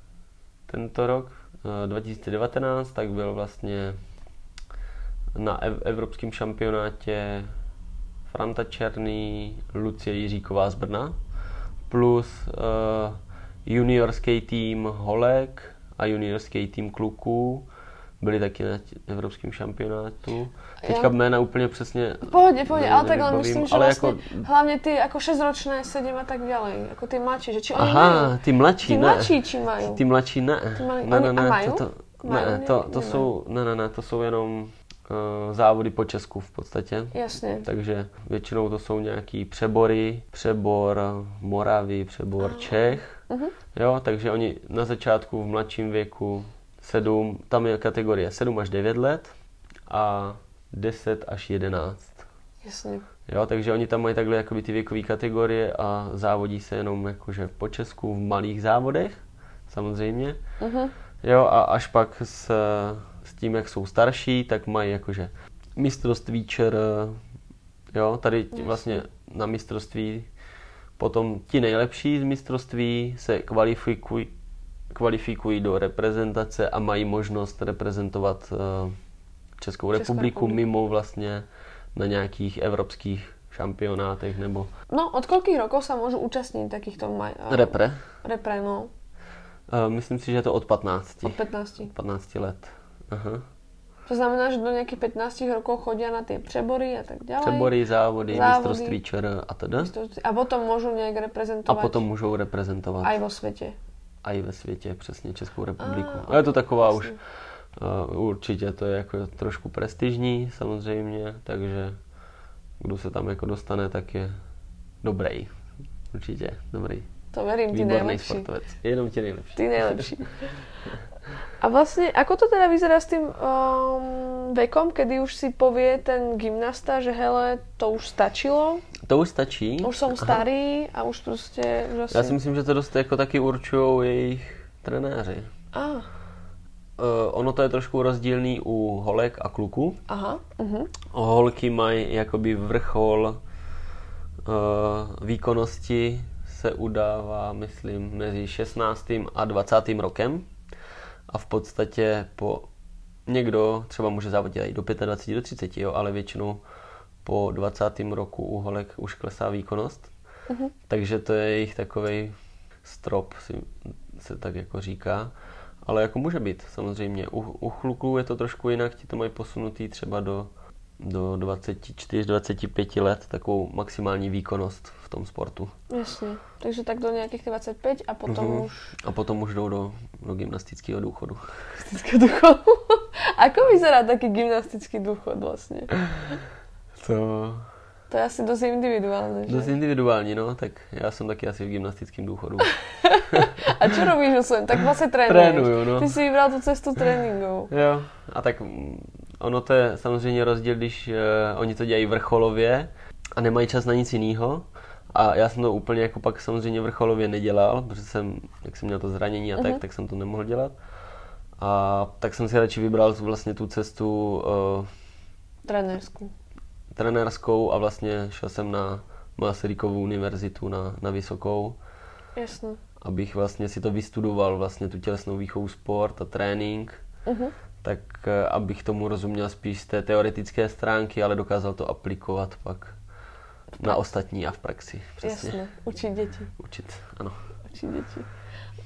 tento rok, uh, 2019, tak byl vlastně na ev- evropském šampionátě Franta Černý, Lucie Jiříková z Brna, plus uh, juniorský tým Holek a juniorský tým kluků byli taky na evropském šampionátu. Teďka jo. jména úplně přesně... Pohodě, pohodě, ale takhle myslím, že ale vlastně jako... hlavně ty jako šestročné sedím a tak dále, jako ty mladší, že či oni Aha, mají? ty mladší ty ne. mladší či mají? Ty mladší ne. Ty mladší, ne, ne, ne, ne, mají? to, to, ne, to, to jsou, ne, ne, ne, to jsou jenom uh, závody po Česku v podstatě. Jasně. Takže většinou to jsou nějaký přebory, přebor Moravy, přebor Aha. Čech. Uh-huh. Jo, takže oni na začátku v mladším věku 7, tam je kategorie 7 až 9 let a 10 až 11. Jasně. Jo, takže oni tam mají takhle jakoby ty věkové kategorie a závodí se jenom jakože po Česku v malých závodech, samozřejmě. Uh-huh. Jo, a až pak s, s tím, jak jsou starší, tak mají jakože mistrovství ČR, jo, tady vlastně na mistrovství potom ti nejlepší z mistrovství se kvalifikují kvalifikují do reprezentace a mají možnost reprezentovat uh, Českou republiku republiku mimo vlastně na nějakých evropských šampionátech nebo... No, od kolikých rokov se můžu účastnit takýchto maj... Uh, repre? Repre, no. Uh, myslím si, že je to od 15. Od 15. 15 let. Aha. To znamená, že do nejakých 15 rokov chodia na tie přebory a tak ďalej. Přebory, závody, Závody. mistrovství ČR a teda. A potom môžu nejak A reprezentovať potom můžou reprezentovat aj vo svete. a i ve světě přesně Českou republiku. A, A je to taková už, jasně. uh, určitě to je jako trošku prestižní samozřejmě, takže kdo se tam jako dostane, tak je dobrý. Určitě, dobrý. To verím, ty Výborný najlepší. sportovec. Jenom ti nejlepší. Ty najlepší. A vlastne, ako to teda vyzerá s tým um, vekom, kedy už si povie ten gymnasta, že hele, to už stačilo, To už stačí. už som starý a už prostě, už asi... Já si myslím, že to dost jako taky určují jejich trenéři. Ah, Uh, ono to je trošku rozdílný u holek a kluků. aha, uh-huh. Holky mají jakoby vrchol uh, výkonnosti se udává, myslím, mezi 16. a 20. rokem. A v podstatě po někdo třeba může závodit i do 25, do 30, jo, ale většinou po 20. roku u holek už klesá výkonnost. Mhm. Takže to je jejich takový strop, si, se tak jako říká. Ale jako může být, samozřejmě. U, u chluků je to trošku jinak, ti to mají posunutý třeba do, do 24-25 let, takovou maximální výkonnost v tom sportu. Jasne. Takže tak do nejakých 25 a potom Mhm. už A potom už jdou do, do gymnastického důchodu. gymnastický duchod. Ako vyzerá taký gymnastický duchod vlastne? To To je asi dosť individuálne, že? dost individuální, no, tak já jsem taky asi v gymnastickém důchodu. A čo robíš oslen? Tak vlastne trénuješ. Trénuju, no. Ty si vybral tú cestu tréninkov. Jo, a tak mm, ono to je samozřejmě rozdíl, když uh, oni to dělají vrcholově a nemají čas na nic jiného. A já jsem to úplně jako pak samozřejmě vrcholově nedělal, protože jsem, jak jsem měl to zranění a tak, Mhm. tak jsem to nemohl dělat. A tak jsem si radši vybral vlastně tu cestu uh, Trenérsku. trenérskou a vlastně šel jsem na Masarykovu univerzitu na, na Vysokou, Jasné. abych vlastně si to vystudoval, vlastně tu tělesnou výchovu sport a trénink, Uh-huh. tak eh, abych tomu rozuměl spíš z té teoretické stránky, ale dokázal to aplikovat pak na ostatní a v praxi. Přesně. Jasné. Učiť deti. Učit, ano. Učiť deti.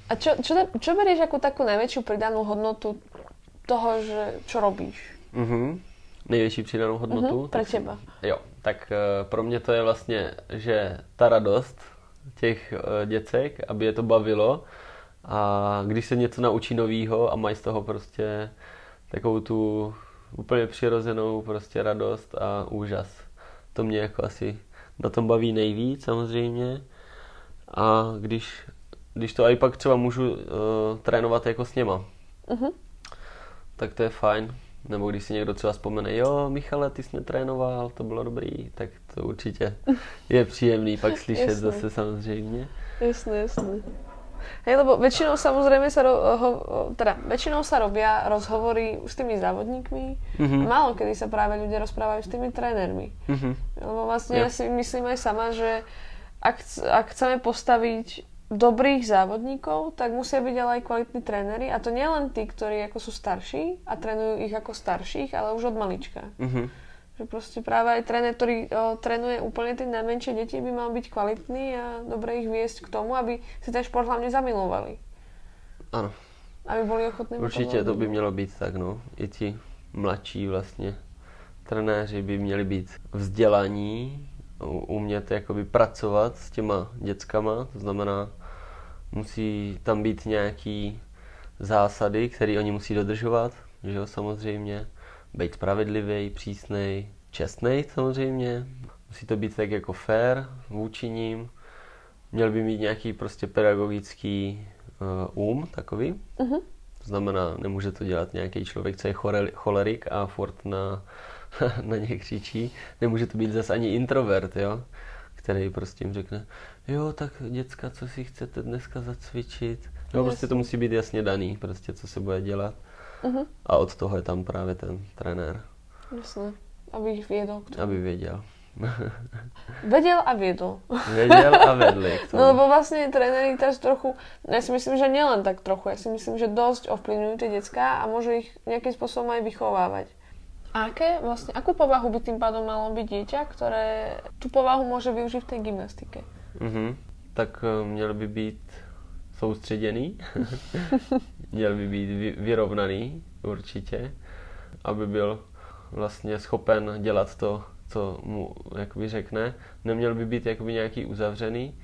A čo, čo, čo berieš ako takú najväčšiu pridanú hodnotu toho, že čo robíš? Mhm. Největší přidanou hodnotu. Mhm, pre tak- teba. Jo, tak eh, pro mě to je vlastně, že ta radost těch eh, děcek, aby je to bavilo a když se něco naučí novýho a mají z toho prostě takovou tu úplně přirozenou prostě radost a úžas. To mě jako asi na tom baví nejvíc samozřejmě. A když, když to i pak třeba můžu uh, trénovat jako s něma, Uh-huh. tak to je fajn. Nebo když si někdo třeba vzpomene, jo, Michale, ty jsi mě trénoval, to bylo dobrý, tak to určitě je příjemný pak slyšet zase samozřejmě. Jasné, jasné. Hej, lebo väčšinou samozrejme sa, ro, ho, teda, väčšinou sa robia rozhovory s tými závodníkmi Mhm. a málo kedy sa práve ľudia rozprávajú s tými trénermi. Mhm. Lebo vlastne Jo. ja si myslím aj sama, že ak, ak chceme postaviť dobrých závodníkov, tak musia byť ale aj kvalitní tréneri a to nie len tí, ktorí ako sú starší a trénujú ich ako starších, ale už od malička. Mhm. Že proste práve aj tréner, ktorý o, trénuje úplne tie najmenšie deti, by mal byť kvalitný a dobre ich viesť k tomu, aby si ten šport hlavne zamilovali. Ano, Aby boli ochotní. určitě to by mělo být tak, no. I ti mladší vlastně trenéři by měli být vzdělaní, umět jakoby pracovat s těma dětskama, to znamená, musí tam být nějaký zásady, které oni musí dodržovat, že jo, samozřejmě, být spravedlivý, přísnej, čestnej samozřejmě, musí to být tak jako fair vůči ním, měl by mít nějaký prostě pedagogický uh, um takový, Mhm. to znamená, nemůže to dělat nějaký člověk, co je cholerik a furt na, na ně křičí. Nemůže to být zase ani introvert, jo? který prostě jim řekne, jo, tak děcka, co si chcete dneska zacvičit? Jo, prostě to musí být jasně daný, prostě co se bude dělat. Mhm. A od toho je tam právě ten trenér, Jasné. Aby ich viedol k tomu. aby věděl. Vedel a viedol. věděl a vedli. No lebo vlastne tréneri teraz trochu, ja si myslím, že nielen tak trochu, ja si myslím, že dosť ovplyvňujú tie decká a môže ich nejakým spôsobom aj vychovávať. A aké, vlastne, akú povahu by tým pádom malo byť dieťa, ktoré tú povahu môže využiť v tej gymnastike? Mhm. Tak eh, měl by být soustředěný, měl by být vy- vyrovnaný, určitě, aby byl vlastně schopen dělat to, co mu jakoby řekne. Neměl by být jakoby nějaký uzavřený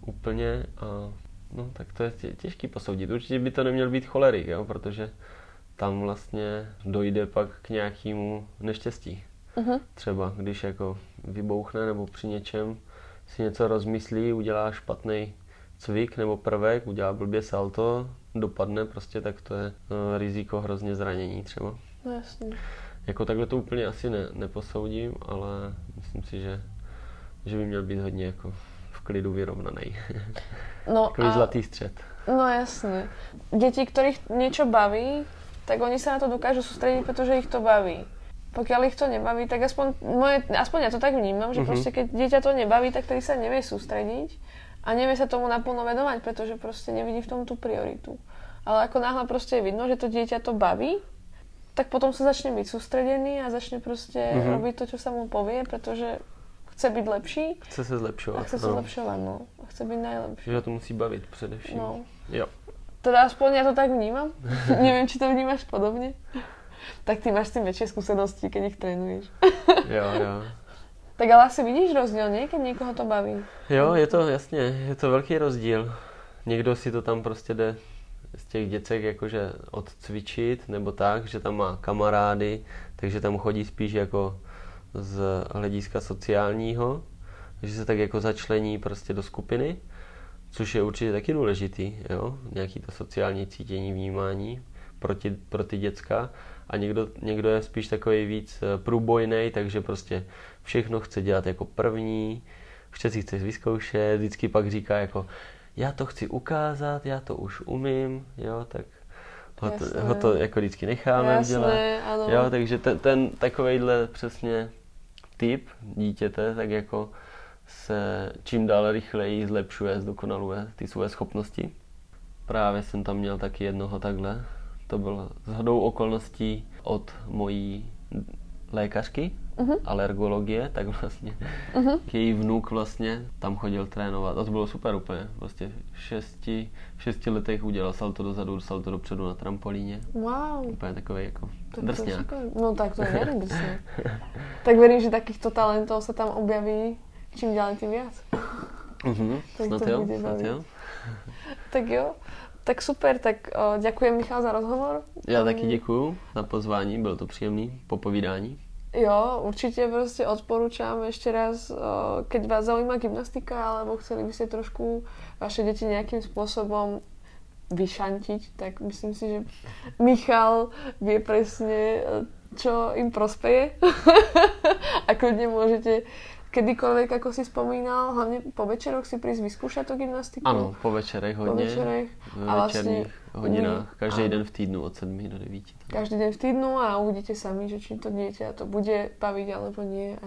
úplně a no tak to je těžký posoudit. Určitě by to neměl být cholerik, jo, protože tam vlastně dojde pak k nějakému neštěstí. Uh-huh. Třeba když jako vybouchne nebo při něčem si něco rozmyslí, udělá špatný cvik nebo prvek, udělá blbě salto, dopadne prostě, tak to je no, riziko hrozně zranění třeba. No jasně. Jako takhle to úplně asi ne, neposoudím, ale myslím si, že, že by měl být hodně jako v klidu vyrovnaný. No Takový a... zlatý střed. No jasne. Deti, ktorých niečo baví, tak oni sa na to dokážu sústrediť, pretože ich to baví. Pokiaľ ich to nebaví, tak aspoň, moje, aspoň ja to tak vnímam, že mm-hmm. proste keď dieťa to nebaví, tak tedy sa nevie sústrediť a nevie sa tomu naplno venovať, pretože proste nevidí v tom tú prioritu. Ale ako náhle proste je vidno, že to dieťa to baví, tak potom sa začne byť sústredený a začne proste mm-hmm. robiť to, čo sa mu povie, pretože chce být lepší. Chce se zlepšovat. A chce se no. zlepšovat, no. A chce být nejlepší. Že to musí bavit především. No. Jo. Teda aspoň já to tak vnímám. Nevím, či to vnímáš podobně. tak ty máš s tím větší zkušenosti, když ich trénuješ. jo, jo. Tak ale asi vidíš rozdíl, ne? Keď někoho to baví. Jo, je to jasně, je to velký rozdíl. Někdo si to tam prostě jde z těch děcek jakože odcvičit, nebo tak, že tam má kamarády, takže tam chodí spíš jako z hlediska sociálního, že se tak jako začlení prostě do skupiny, což je určitě taky důležitý, jo? nějaký to sociální cítění, vnímání pro, ty, pro ty děcka a někdo, někdo je spíš takový víc eh, průbojný, takže prostě všechno chce dělat jako první, vše si chce vyzkoušet, vždycky pak říká jako já to chci ukázat, já to už umím, jo, tak ho to, ho to jako vždycky necháme Jasné, udělat. Ano. Jo, takže ten, ten takovejhle přesně typ dítěte, tak jako se čím dál rychleji zlepšuje, zdokonaluje ty své schopnosti. Právě jsem tam měl taky jednoho takhle. To bylo s hodou okolností od mojí lékařky, uh-huh. alergologie, tak vlastně uh-huh. její vnuk vlastně tam chodil trénovat a to bylo super úplně. Vlastně v šesti, v šesti letech udělal salto dozadu, salto dopředu na trampolíně. Wow. Úplně takový jako tak drsňák. No tak to je drsňák. tak verím, že takýchto talentů se tam objaví čím dál tím víc. Uh-huh. Tak snad jo, snad jo. tak jo. Tak super, tak o, děkuji Michal za rozhovor. Já taky děkuji za pozvání, bylo to příjemný popovídání. Jo, určitě prostě odporučám ještě raz, keď vás zaujíma gymnastika, alebo chceli by ste trošku vaše děti nějakým způsobem vyšantiť, tak myslím si, že Michal vie presne, čo im prospeje. a kľudne môžete kedykoľvek, ako si spomínal, hlavne po večeroch si prísť vyskúšať tú gymnastiku? Ano, po večerech hodně. Po večerech. A vlastně hodinách, každý den v týdnu od 7 do 9. Každý den v týdnu a uvidíte sami, že či to dieťa to bude baviť alebo nie a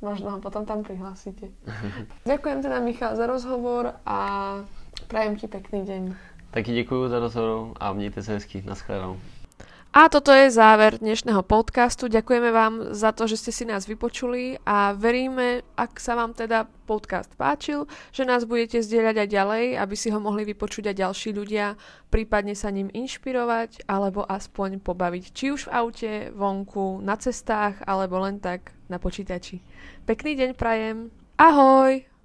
možno ho potom tam prihlásite. Ďakujem teda Michal za rozhovor a prajem ti pekný deň. Taky děkuji za rozhovor a mějte se hezky. Naschledanou. A toto je záver dnešného podcastu. Ďakujeme vám za to, že ste si nás vypočuli a veríme, ak sa vám teda podcast páčil, že nás budete zdieľať aj ďalej, aby si ho mohli vypočuť aj ďalší ľudia, prípadne sa ním inšpirovať alebo aspoň pobaviť, či už v aute, vonku, na cestách alebo len tak na počítači. Pekný deň prajem. Ahoj!